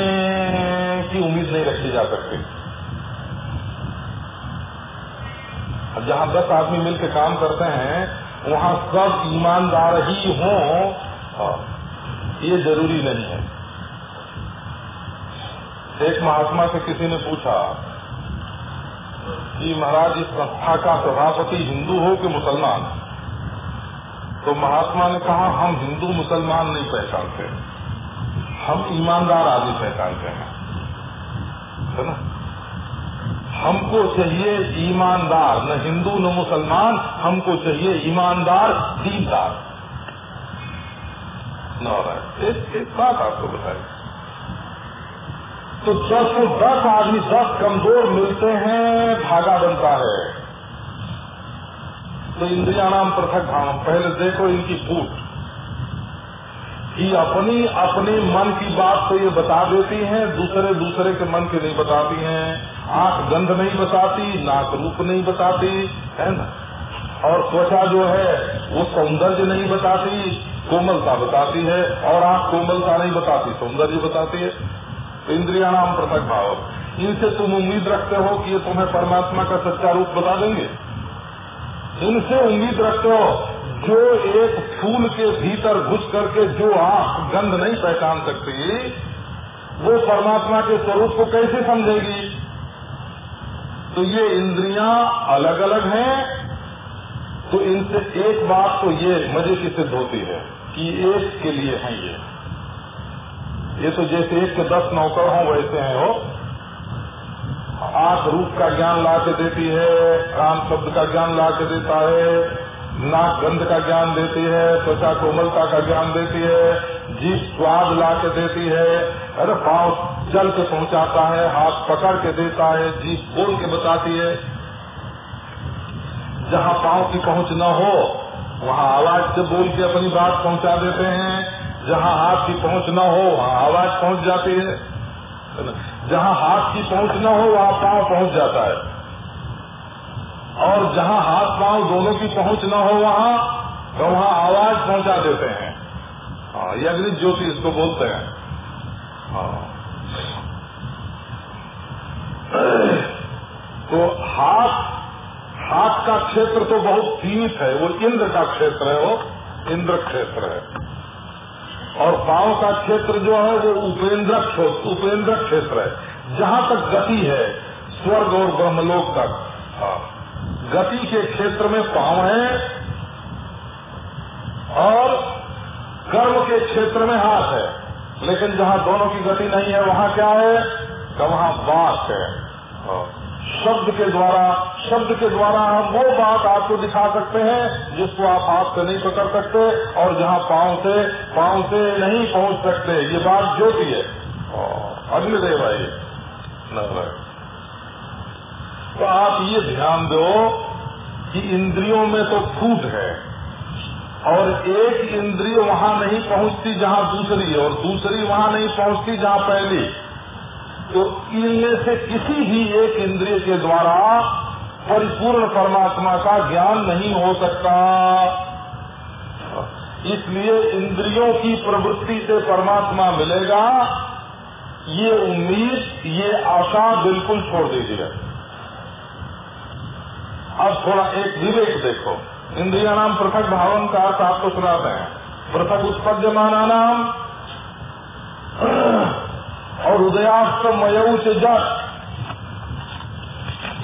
की उम्मीद नहीं रखी जा सकती। जहाँ दस आदमी मिलकर काम करते हैं वहाँ सब ईमानदार ही हों हाँ, ये ज़रूरी नहीं है। एक महात्मा से किसी ने पूछा कि महाराज इस संस्था का सभापति हिंदू हो कि मुसलमान? तो महात्मा ने कहा हम हिंदू मुसलमान नहीं पहचानते। हम ईमानदार आदमी पहचानते हैं। है ना? हमको चाहिए ईमानदार न हिंदू न मुसलमान हमको चाहिए ईमानदार दीनदार। एक, बात आपको बताई। तो दस को दस आदमी दस कमज़ोर मिलते हैं धागा बनता है। तो इंद्रिया नाम पृथक धाम पहले देखो इनकी फूट कि अपनी, अपने मन की बात तो ये बता देती हैं, दूसरे दूसरे के मन के नहीं बताती हैं। आँख गंध नहीं बताती, नाक रूप नहीं बताती, है ना? और त्वचा जो है, वो सौंदर्य नहीं बताती, कोमलता बताती है, और आँख कोमलता नहीं बताती, सौंदर्य बताती है। तो इंद्रिया नाम पृथक भाव। इनसे तुम उम्मीद रखते हो कि ये तुम्हें परमात्मा का सच्चा रूप बता देंगे? इनसे उम्मीद रखते हो जो एक फूल के भीतर घुस करके जो आँख गंध नहीं पहचान सकती, वो परमात्मा के स्वरूप को कैसे समझेगी? तो ये इंद्रियाँ अलग अलग हैं तो इनसे एक बात तो ये मज़े की सिद्ध होती है कि एक के लिए है ये। ये तो जैसे एक के दस नौकर हों वैसे हैं हो आँख रूप का ज्ञान ला के देती है कान शब्द का ज्ञान ला के देता है नाक गंध का ज्ञान देती है, त्वचा कोमलता का ज्ञान देती है जीप स्वाद ला के देती है, अरे पाँव चल के पहुंचाता है, हाथ पकड़ के देता है जीप बोल के बताती है। जहाँ पाँव की पहुँच न हो, वहाँ आवाज़ से बोल के अपनी बात पहुँचा देते हैं। जहाँ हाथ की पहुँच न हो, वहाँ आवाज़ पहुँच जाती है। जहाँ हाथ की पहुँच न हो, वहाँ पाँव पहुँच जाता है। और जहाँ हाथ पाँव दोनों की पहुँच न हो वहाँ तो वहाँ आवाज़ पहुँचा देते हैं। हाँ ये अग्नि ज्योति इसको बोलते हैं। हाँ। तो हाथ हाथ का क्षेत्र तो बहुत सीमित है, वो इंद्र का क्षेत्र है, वो इंद्र क्षेत्र है। और पाँव का क्षेत्र जो है, वो उपेंद्र उपेंद्र क्षेत्र है। जहाँ तक गति है, स्वर्ग और ब्रह्मलोक तक। हाँ। गति के क्षेत्र में पाँव है और कर्म के क्षेत्र में हाथ है। लेकिन जहाँ दोनों की गति नहीं है, वहाँ क्या है? तो वहाँ बात है। शब्द के द्वारा, शब्द के द्वारा हम वो बात आपको दिखा सकते हैं, जिसको आप हाथ से नहीं पकड़ सकते और जहाँ पाँव से पाँव से नहीं पहुँच सकते। ये बात ज्योति है। अग्निदेव है तो आप ये ध्यान दो कि इंद्रियों में तो फूट है। और एक इंद्रिय वहाँ नहीं पहुँचती जहाँ दूसरी और दूसरी वहाँ नहीं पहुँचती जहाँ पहली। तो इनमें से किसी भी एक इंद्रिय के द्वारा परिपूर्ण परमात्मा का ज्ञान नहीं हो सकता। इसलिए इंद्रियों की प्रवृत्ति से परमात्मा मिलेगा। ये उम्मीद, ये आशा बिल्कुल छोड़ दीजिए। अब थोड़ा एक विवेक देखो। इंद्रिया नाम पृथक भावन का अर्थ आपको सुनाते हैं। पृथक उत्पद्यमाना नाम। और उदयास्त मयऊ से जट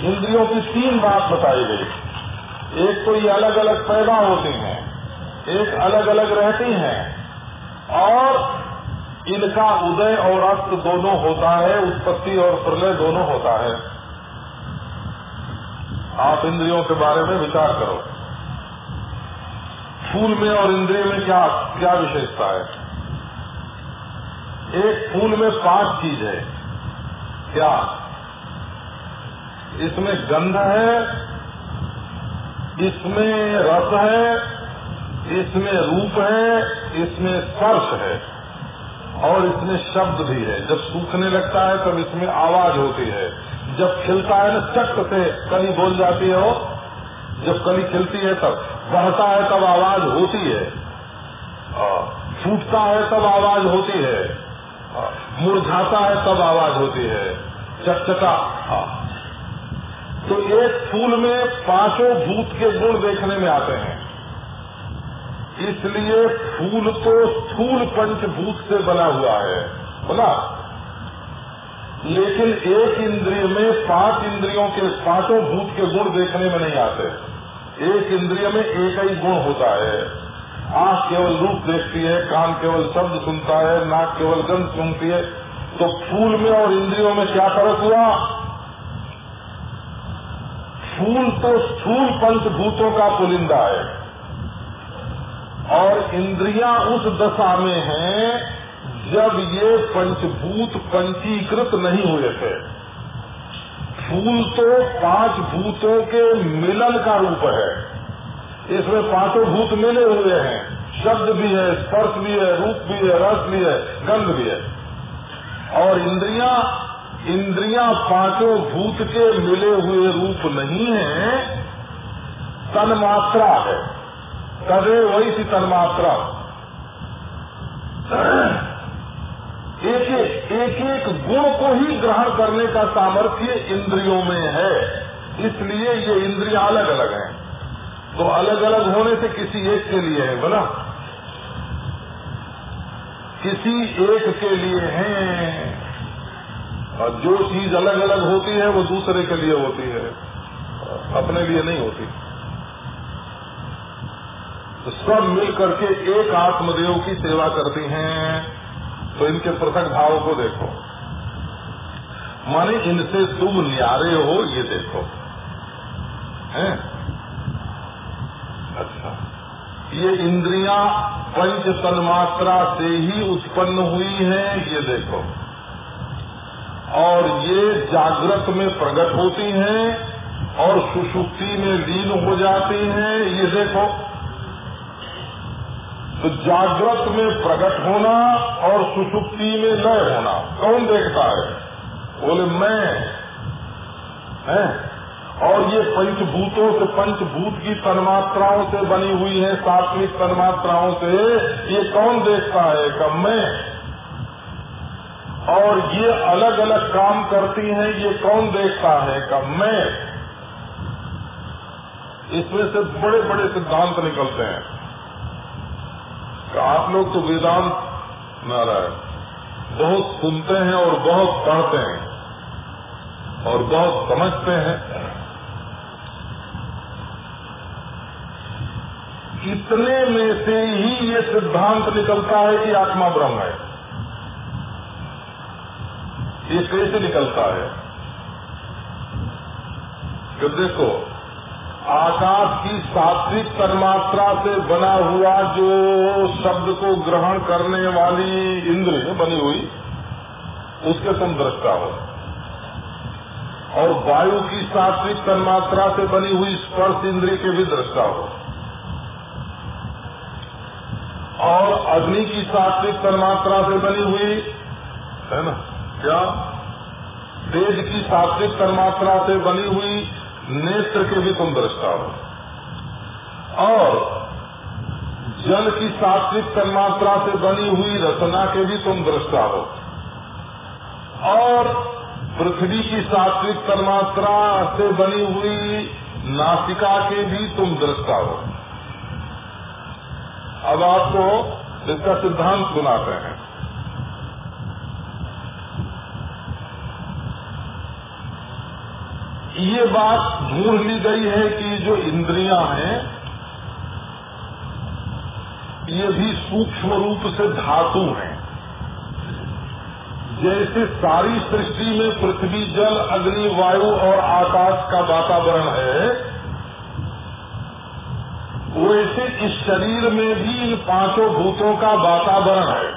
इंद्रियों की तीन बात बताई गई। एक तो ये अलग अलग पैदा होती हैं। एक अलग अलग रहती हैं। और इनका उदय और अस्त दोनों होता है, उत्पत्ति और प्रलय दोनों होता है। आप इंद्रियों के बारे में विचार करो। फूल में और इंद्रिय में क्या क्या विशेषता है? एक फूल में पाँच चीज़ है। क्या? इसमें गंध है, इसमें रस है, इसमें रूप है, इसमें स्पर्श है, और इसमें शब्द भी है। जब सूखने लगता है, तब इसमें आवाज़ होती है। जब खिलता है ना चक से कली बोल जाती है वो। जब कली खिलती है तब, बढ़ता है तब आवाज़ होती है। छूटता है तब आवाज़ होती है। मुरझाता है तब आवाज़ होती है। चकचका तो एक फूल में पाँचों भूत के गुण देखने में आते हैं। इसलिए फूल तो स्थूल पंचभूत से बना हुआ है। बोला? लेकिन एक इंद्रिय में पाँच इंद्रियों के, पाँचों भूत के गुण देखने में नहीं आते। एक इंद्रिय में एक ही गुण होता है। आँख केवल रूप देखती है, कान केवल शब्द सुनता है, नाक केवल गंध सुनती है। तो फूल में और इंद्रियों में क्या फ़र्क हुआ? फूल तो स्थूल पंचभूतों का पुलिंदा है। और इंद्रियाँ उस दशा में हैं जब ये पंचभूत पंचीकृत नहीं हुए थे, फूल तो पाँच भूतों के मिलन का रूप है। इसमें पाँचों भूत मिले हुए हैं। शब्द भी है, स्पर्श भी है, रूप भी है, रस भी है, गंध भी है। और इंद्रिया इंद्रिया पाँचों भूत के मिले हुए रूप नहीं है, तन्मात्रा है। तदे वही सी तन्मात्रा। एक एक एक एक गुण को ही ग्रहण करने का सामर्थ्य इंद्रियों में है। इसलिए ये इंद्रिया अलग अलग हैं। तो अलग अलग होने से किसी एक के लिए है बोला किसी एक के लिए है। और जो चीज़ अलग अलग होती है, वो दूसरे के लिए होती है। अपने लिए नहीं होती। तो सब मिल करके एक आत्मदेव की सेवा करती हैं। तो इनके पृथक भाव को देखो। माने इनसे तुम न्यारे हो, ये देखो। हैं? अच्छा। ये इंद्रियाँ पंच तन्मात्रा से ही उत्पन्न हुई हैं, ये देखो। और ये जागृत में प्रकट होती हैं और सुषुप्ति में लीन हो जाती हैं, ये देखो। तो जागृत में प्रकट होना और सुषुप्ति में लय होना, कौन देखता है? बोले, मैं। है? और ये पंचभूतों से, पंचभूत की तन्मात्राओं से बनी हुई है, सात्विक तन्मात्राओं से, ये कौन देखता है कब मैं? और ये अलग अलग काम करती हैं, ये कौन देखता है कब मैं? इसमें से बड़े बड़े सिद्धांत निकलते हैं। कि आप लोग तो वेदांत नारायण, बहुत सुनते हैं और बहुत पढ़ते हैं और बहुत समझते हैं। इतने में से ही ये सिद्धांत निकलता है कि आत्मा ब्रह्म है। ये कैसे निकलता है? कि देखो आकाश की सात्विक तन्मात्रा से बना हुआ जो शब्द को ग्रहण करने वाली इंद्र बनी हुई, उसके तुम दृष्टा हो। और वायु की सात्विक तन्मात्रा से बनी हुई स्पर्श इंद्री के भी दृष्टा हो। और अग्नि की सात्विक तन्मात्रा से बनी हुई, है ना, क्या? तेज की सात्विक तन्मात्रा से बनी हुई नेत्र के भी तुम दृष्टा हो। और जल की सात्विक तन्मात्रा से बनी हुई रचना के भी तुम दृष्टा हो। और पृथ्वी की सात्विक तन्मात्रा से बनी हुई नासिका के भी तुम दृष्टा हो। अब आपको इसका सिद्धांत सुनाते हैं। ये बात ढूंढ ली गई है कि जो इंद्रियाँ हैं, ये भी सूक्ष्म रूप से धातु हैं। जैसे सारी सृष्टि में पृथ्वी, जल, अग्नि, वायु और आकाश का वातावरण है, वैसे इस शरीर में भी इन पाँचों भूतों का वातावरण है।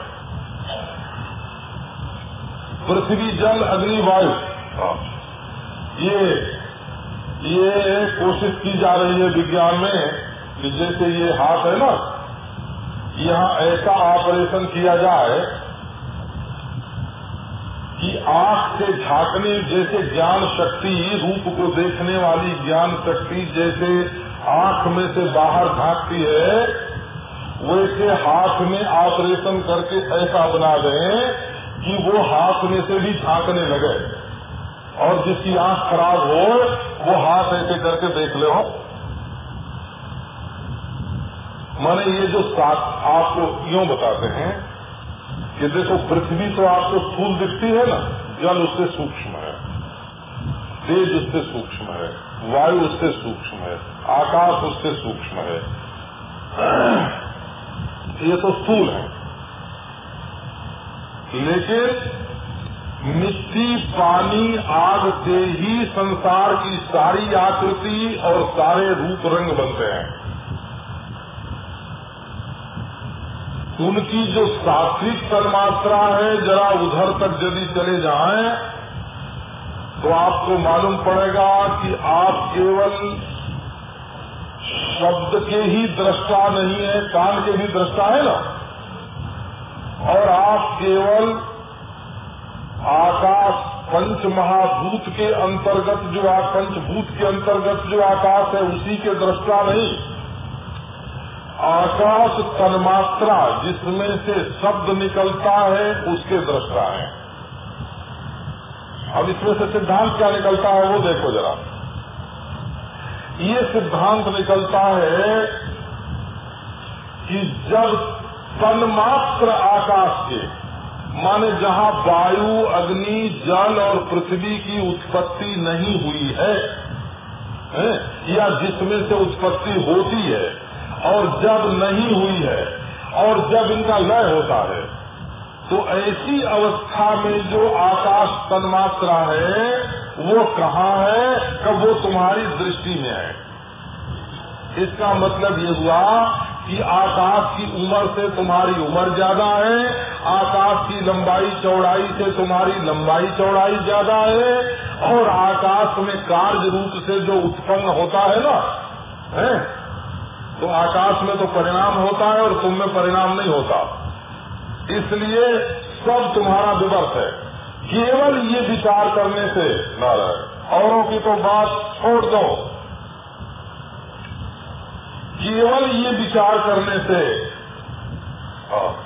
पृथ्वी, जल, अग्नि, वायु। ये ये कोशिश की जा रही है विज्ञान में कि जैसे ये हाथ है ना, यहाँ ऐसा ऑपरेशन किया जाए कि आँख से झांकने जैसे ज्ञान शक्ति, रूप को देखने वाली ज्ञान शक्ति जैसे आँख में से बाहर झांकती है, वैसे हाथ में ऑपरेशन करके ऐसा बना दें कि वो हाथ में से भी झांकने लगे। और जिसकी आँख खराब हो, वो हाथ ऐसे करके देख ले हो। माने ये जो साथ आपको यूँ बताते हैं कि देखो, पृथ्वी तो आपको स्थूल दिखती है ना, जल उससे सूक्ष्म है, तेज उससे सूक्ष्म है, वायु उससे सूक्ष्म है, आकाश उससे सूक्ष्म है। ये तो स्थूल है। लेकिन मिट्टी, पानी, आग से ही संसार की सारी आकृति और सारे रूप रंग बनते हैं। उनकी जो सात्विक तन्मात्रा है, जरा उधर तक यदि चले जाएँ तो आपको मालूम पड़ेगा कि आप केवल शब्द के ही दृष्टा नहीं है, कान के भी दृष्टा है ना? और आप केवल आकाश पंच महाभूत के अंतर्गत जो पंचभूत के अंतर्गत जो आकाश है, उसी के दृष्टा नहीं। आकाश तन्मात्रा, जिसमें से शब्द निकलता है, उसके दृष्टा है। अब इसमें से सिद्धांत क्या निकलता है, वो देखो जरा। ये सिद्धांत निकलता है कि जब तन्मात्र आकाश के माने जहाँ वायु अग्नि जल और पृथ्वी की उत्पत्ति नहीं हुई है, है? या जिसमें से उत्पत्ति होती है और जब नहीं हुई है और जब इनका लय होता है तो ऐसी अवस्था में जो आकाश तन्मात्रा है वो कहाँ है? कब वो तुम्हारी दृष्टि में है। इसका मतलब ये हुआ कि आकाश की उम्र से तुम्हारी उम्र ज़्यादा है, आकाश की लंबाई चौड़ाई से तुम्हारी लंबाई चौड़ाई ज़्यादा है, और आकाश में कार्य रूप से जो उत्पन्न होता है ना, है? तो आकाश में तो परिणाम होता है और तुम में परिणाम नहीं होता। इसलिए सब तुम्हारा विवर्त है। केवल ये विचार करने से, नारायण, औरों की तो बात छोड़ दो। केवल ये विचार करने से हाँ,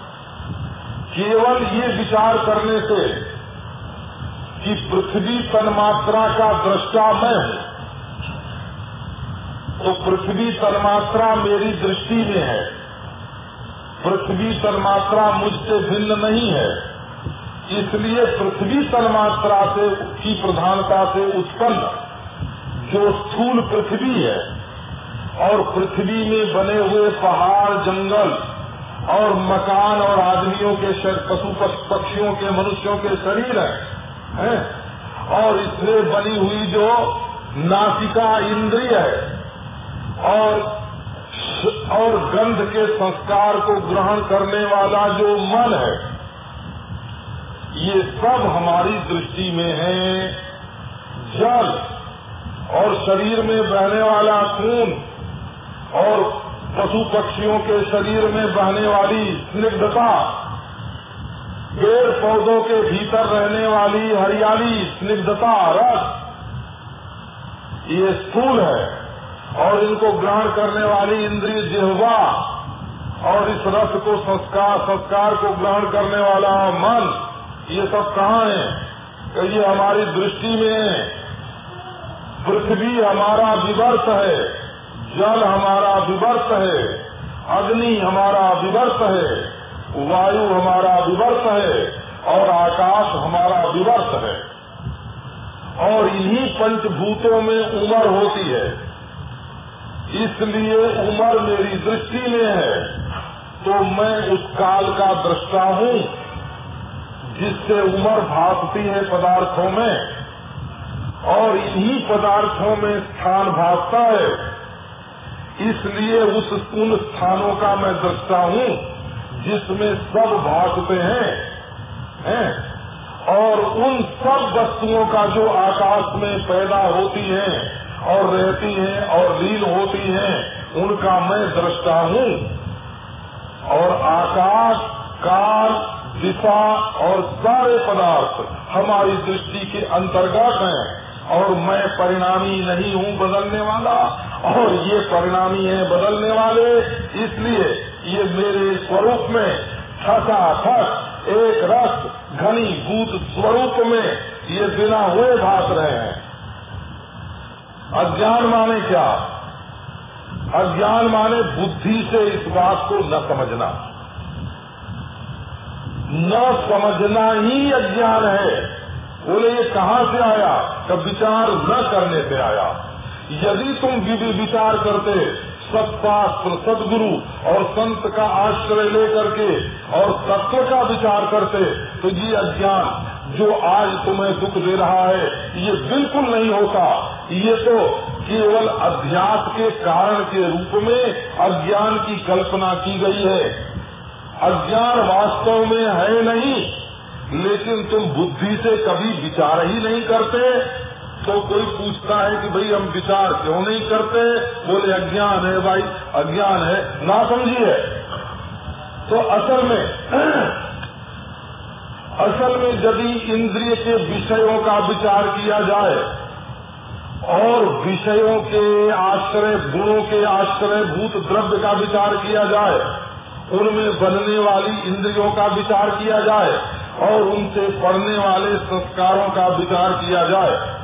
केवल ये विचार करने से कि पृथ्वी तन्मात्रा का दृष्टा मैं हूँ। तो पृथ्वी तन्मात्रा मेरी दृष्टि में है। पृथ्वी तन्मात्रा मुझसे भिन्न नहीं है। इसलिए पृथ्वी तन्मात्रा से की प्रधानता से उत्पन्न जो स्थूल पृथ्वी है और पृथ्वी में बने हुए पहाड़ जंगल और मकान और आदमियों के पशु पक्षियों के मनुष्यों के शरीर है, है? और इसमें बनी हुई जो नासिका इंद्रिय है और और गंध के संस्कार को ग्रहण करने वाला जो मन है ये सब हमारी दृष्टि में है जल और शरीर में बहने वाला खून और पशु पक्षियों के शरीर में बहने वाली स्निग्धता, पेड़ पौधों के भीतर रहने वाली हरियाली, स्निग्धता, रस, ये स्थूल है। और इनको ग्रहण करने वाली इंद्रिय जिहवा और इस रस को संस्कार संस्कार को ग्रहण करने वाला मन, ये सब कहाँ है? ये हमारी दृष्टि में पृथ्वी हमारा विवर्त है। जल हमारा विवर्त है, अग्नि हमारा विवर्त है, वायु हमारा विवर्त है और आकाश हमारा विवर्त है। और इन्हीं पंचभूतों में उम्र होती है। इसलिए उम्र मेरी दृष्टि में है तो मैं उस काल का दृष्टा हूँ, जिससे उम्र भागती है पदार्थों में, और इन्हीं पदार्थों में स्थान भागता है। इसलिए उस उन स्थानों का मैं दृष्टा हूँ, जिसमें सब भागते हैं हैं? और उन सब वस्तुओं का जो आकाश में पैदा होती हैं, और रहती हैं, और लीन होती हैं, उनका मैं दृष्टा हूँ। और आकाश, काल, दिशा और सारे पदार्थ हमारी दृष्टि के अंतर्गत हैं, और मैं परिणामी नहीं हूँ, बदलने वाला। और ये परिणामी है बदलने वाले। इसलिए ये मेरे स्वरूप में ठसा ठस एक रस घनी भूत स्वरूप में ये बिना हुए भाग रहे हैं। अज्ञान माने क्या? अज्ञान माने बुद्धि से इस बात को न समझना। न समझना ही अज्ञान है। बोले, ये कहाँ से आया? कब विचार न करने से आया। यदि तुम विधि विचार करते सत्पात्र सदगुरु और संत का आश्रय लेकर के और तत्व का विचार करते तो ये अज्ञान जो आज तुम्हें दुख दे रहा है, ये बिल्कुल नहीं होता। ये तो केवल अध्यास के कारण के रूप में अज्ञान की कल्पना की गई है। अज्ञान वास्तव में है नहीं, लेकिन तुम बुद्धि से कभी विचार ही नहीं करते। तो कोई पूछता है कि भाई हम विचार क्यों नहीं करते? बोले, अज्ञान है भाई, अज्ञान है। ना समझिए तो असल में <clears throat> असल में यदि इंद्रिय के विषयों का विचार किया जाए, और विषयों के आश्रय, गुणों के आश्रय भूत द्रव्य का विचार किया जाए, उनमें बनने वाली इंद्रियों का विचार किया जाए, और उनसे पढ़ने वाले संस्कारों का विचार किया जाए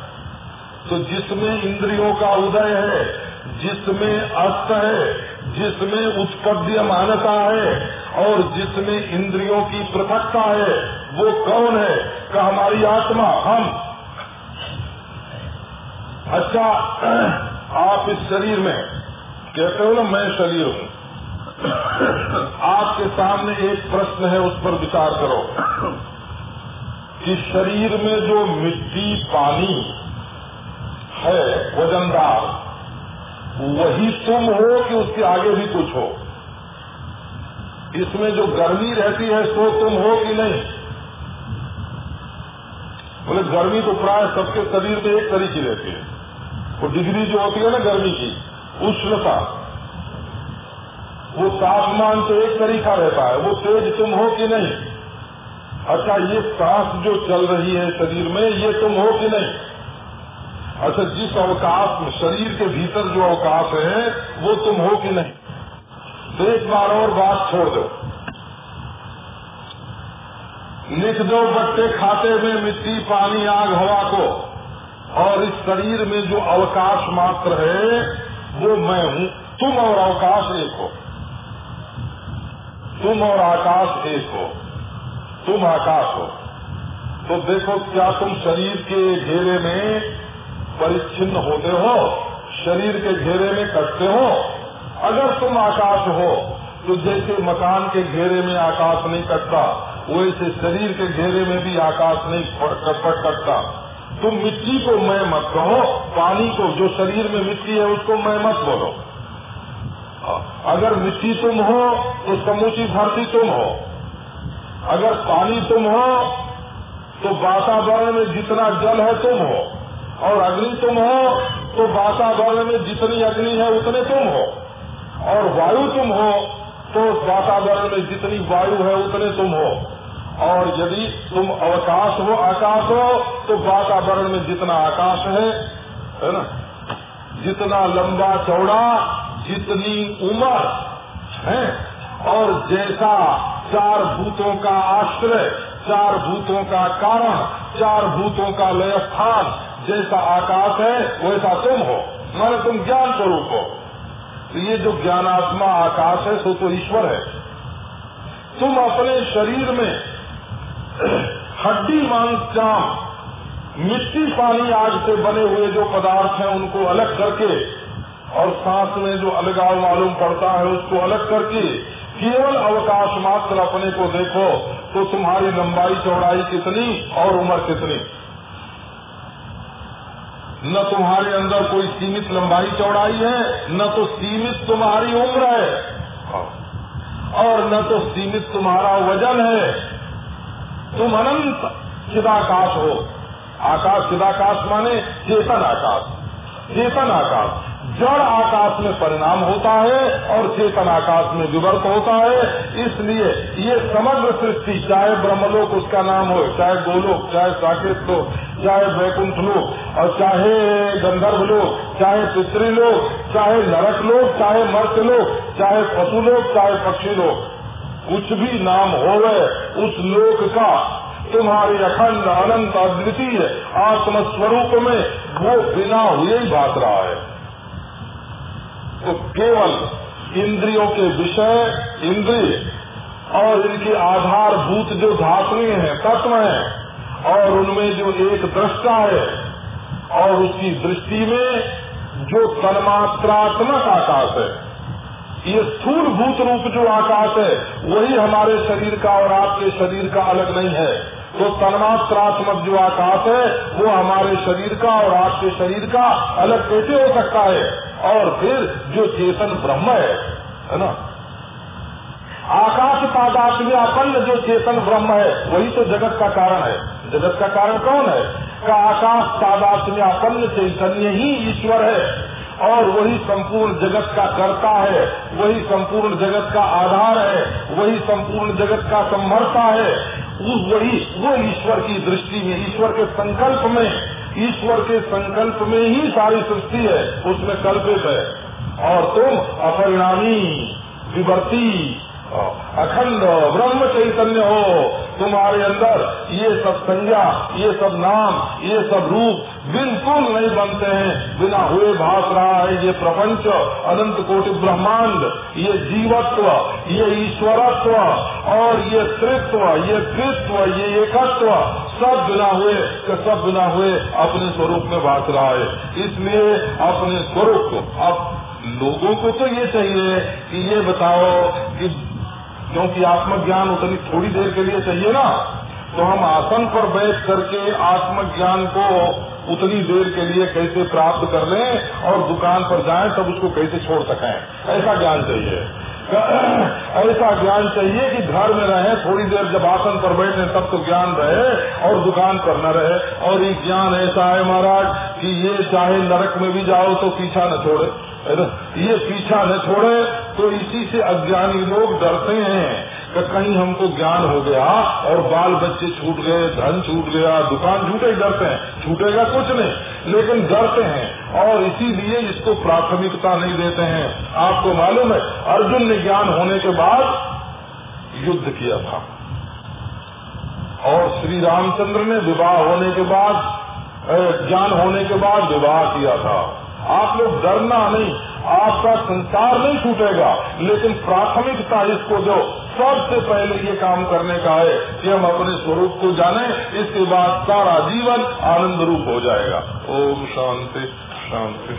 तो जिसमें इंद्रियों का उदय है, जिसमें अस्त है, जिसमें उत्पद्य मानता है, और जिसमें इंद्रियों की पृथकता है, वो कौन है? का हमारी आत्मा, हम। अच्छा आप इस शरीर में, कहते हो ना, मैं शरीर हूँ। आपके सामने एक प्रश्न है, उस पर विचार करो। कि शरीर में जो मिट्टी, पानी है वजनदार वही तुम हो कि उसके आगे भी कुछ हो। इसमें जो गर्मी रहती है, सो तुम हो कि नहीं? बोले, गर्मी तो प्राय सबके शरीर में एक तरीके रहती है। वो तो डिग्री जो होती है ना गर्मी की, उष्णता, वो तापमान तो एक तरीका रहता है। वो तेज तुम हो कि नहीं? अच्छा ये सांस जो चल रही है शरीर में, ये तुम हो कि नहीं? अच्छा जिस अवकाश में, शरीर के भीतर जो अवकाश है, वो तुम हो कि नहीं? तो एक बार और बात छोड़ दो। लिख दो, बट्टे खाते में मिट्टी, पानी, आग, हवा को। और इस शरीर में जो अवकाश मात्र है, वो मैं हूँ। तुम और अवकाश एक हो। तुम और आकाश एक हो। तुम आकाश हो। तो देखो, क्या तुम शरीर के घेरे में परिच्छिन्न होते हो, शरीर के घेरे में कटते हो, अगर तुम आकाश हो तो जैसे मकान के घेरे में आकाश नहीं कटता, वैसे शरीर के घेरे में भी आकाश नहीं कट, कटता। तुम मिट्टी को मैं मत कहो, पानी को, जो शरीर में मिट्टी है, उसको मैं मत बोलो। अगर मिट्टी तुम हो तो समूची धरती तुम हो। अगर पानी तुम हो तो वातावरण में जितना जल है तुम हो। और अग्नि तुम हो तो वातावरण में जितनी अग्नि है उतने तुम हो। और वायु तुम हो तो वातावरण में जितनी वायु है उतने तुम हो। और यदि तुम अवकाश हो, आकाश हो तो वातावरण में जितना आकाश है है ना? जितना लंबा चौड़ा, जितनी उम्र है, और जैसा चार भूतों का आश्रय, चार भूतों का कारण, चार भूतों का लय स्थान जैसा आकाश है, वैसा तुम हो। माने तुम ज्ञान स्वरूप हो। तो ये जो ज्ञानात्मा आकाश है, सो तो ईश्वर है। तुम अपने शरीर में <clears throat> हड्डी, मांस चाम मिट्टी, पानी आग से बने हुए जो पदार्थ हैं, उनको अलग करके और सांस में जो अलगाव मालूम पड़ता है, उसको अलग करके केवल अवकाश मात्र अपने को देखो तो तुम्हारी लंबाई, चौड़ाई कितनी और उम्र कितनी। न तुम्हारे अंदर कोई सीमित लंबाई चौड़ाई है, न तो सीमित तुम्हारी उम्र है। और न तो सीमित तुम्हारा वज़न है। तुम अनंत चिदाकाश हो। आकाश चिदाकाश माने चेतन आकाश। चेतन आकाश। जड़ आकाश में परिणाम होता है और चेतन आकाश में विवर्त होता है। इसलिए ये समग्र सृष्टि, चाहे ब्रह्मलोक उसका नाम हो, चाहे गोलोक, चाहे साकेत लोक, चाहे वैकुंठ लोक, और चाहे गंधर्व लोक, चाहे पितृलोक चाहे नरक लोक, चाहे मर्त लोक, चाहे पशु लोक, चाहे पक्षी लोक, कुछ भी नाम होवे उस लोक का, तुम्हारे अखंड अनंत अद्वितीय आत्मस्वरूप में वो बिना हुए ही बात रहा है। तो केवल इंद्रियों के विषय, इंद्रिय और इनके आधारभूत जो धातुएँ हैं, तत्व हैं, और उनमें जो एक दृष्टा है, और उसकी दृष्टि में जो तन्मात्रात्मक आकाश है, ये स्थूल भूत रूप जो आकाश है, वही हमारे शरीर का और आपके शरीर का अलग नहीं है। तो तन्मात्रात्मक जो आकाश है, वो हमारे शरीर का और आपके शरीर का अलग कैसे हो सकता है? और फिर जो चेतन ब्रह्म है है ना? आकाश तादात में अपन्न जो चेतन ब्रह्म है, वही तो जगत का कारण है। जगत का कारण कौन है? का आकाश तादात में अपन्न चैतन्य ही ईश्वर है, और वही संपूर्ण जगत का कर्ता है, वही संपूर्ण जगत का आधार है, वही संपूर्ण जगत का सम्मर्ता है वही, वो ईश्वर की दृष्टि में, ईश्वर के संकल्प में ईश्वर के संकल्प में ही सारी सृष्टि है, उसमें कल्पित है। और तुम अपरिणामी, विवर्ती, अखंड ब्रह्म चैतन्य हो। तुम्हारे अंदर ये सब संज्ञा, ये सब नाम, ये सब रूप बिल्कुल नहीं बनते हैं। बिना हुए भाग रहा है ये प्रपंच, अनंत कोटि ब्रह्मांड, ये जीवत्व, ये ईश्वरत्व, और ये तृत्व, ये कृत्व ये एकत्व सब बिना हुए सब बिना हुए, अपने स्वरूप में भाग रहा है। इसलिए अपने स्वरूप को, अब लोगों को तो ये चाहिए कि ये बताओ कि क्योंकि आत्मज्ञान उतनी थोड़ी देर के लिए चाहिए ना तो हम आसन पर बैठ करके आत्मज्ञान को उतनी देर के लिए कैसे प्राप्त कर लें और दुकान पर जाएँ, तब उसको कैसे छोड़ सकें? ऐसा ज्ञान चाहिए। ऐसा ज्ञान चाहिए कि घर में रहे, थोड़ी देर जब आसन पर बैठे, तब तो ज्ञान रहे और दुकान पर न रहे। और ये ज्ञान ऐसा है महाराज कि ये चाहे नरक में भी जाओ तो पीछा न छोड़े। ये पीछा न छोड़े तो इसी से अज्ञानी लोग डरते हैं कि कहीं हमको ज्ञान हो गया और बाल बच्चे छूट गए, धन छूट गया, दुकान छूटे, डरते हैं। छूटेगा कुछ नहीं, लेकिन डरते हैं। और इसीलिए इसको प्राथमिकता नहीं देते हैं। आपको मालूम है, अर्जुन ने ज्ञान होने के बाद युद्ध किया था। और श्री रामचंद्र ने विवाह होने के बाद ज्ञान होने के बाद विवाह किया था। आप लोग डरना नहीं, आपका संसार नहीं छूटेगा, लेकिन प्राथमिकता इसको जो सबसे पहले ये काम करने का है कि हम अपने स्वरूप को जाने, इसके बाद सारा जीवन आनंद रूप हो जाएगा। ओम शांति। शांति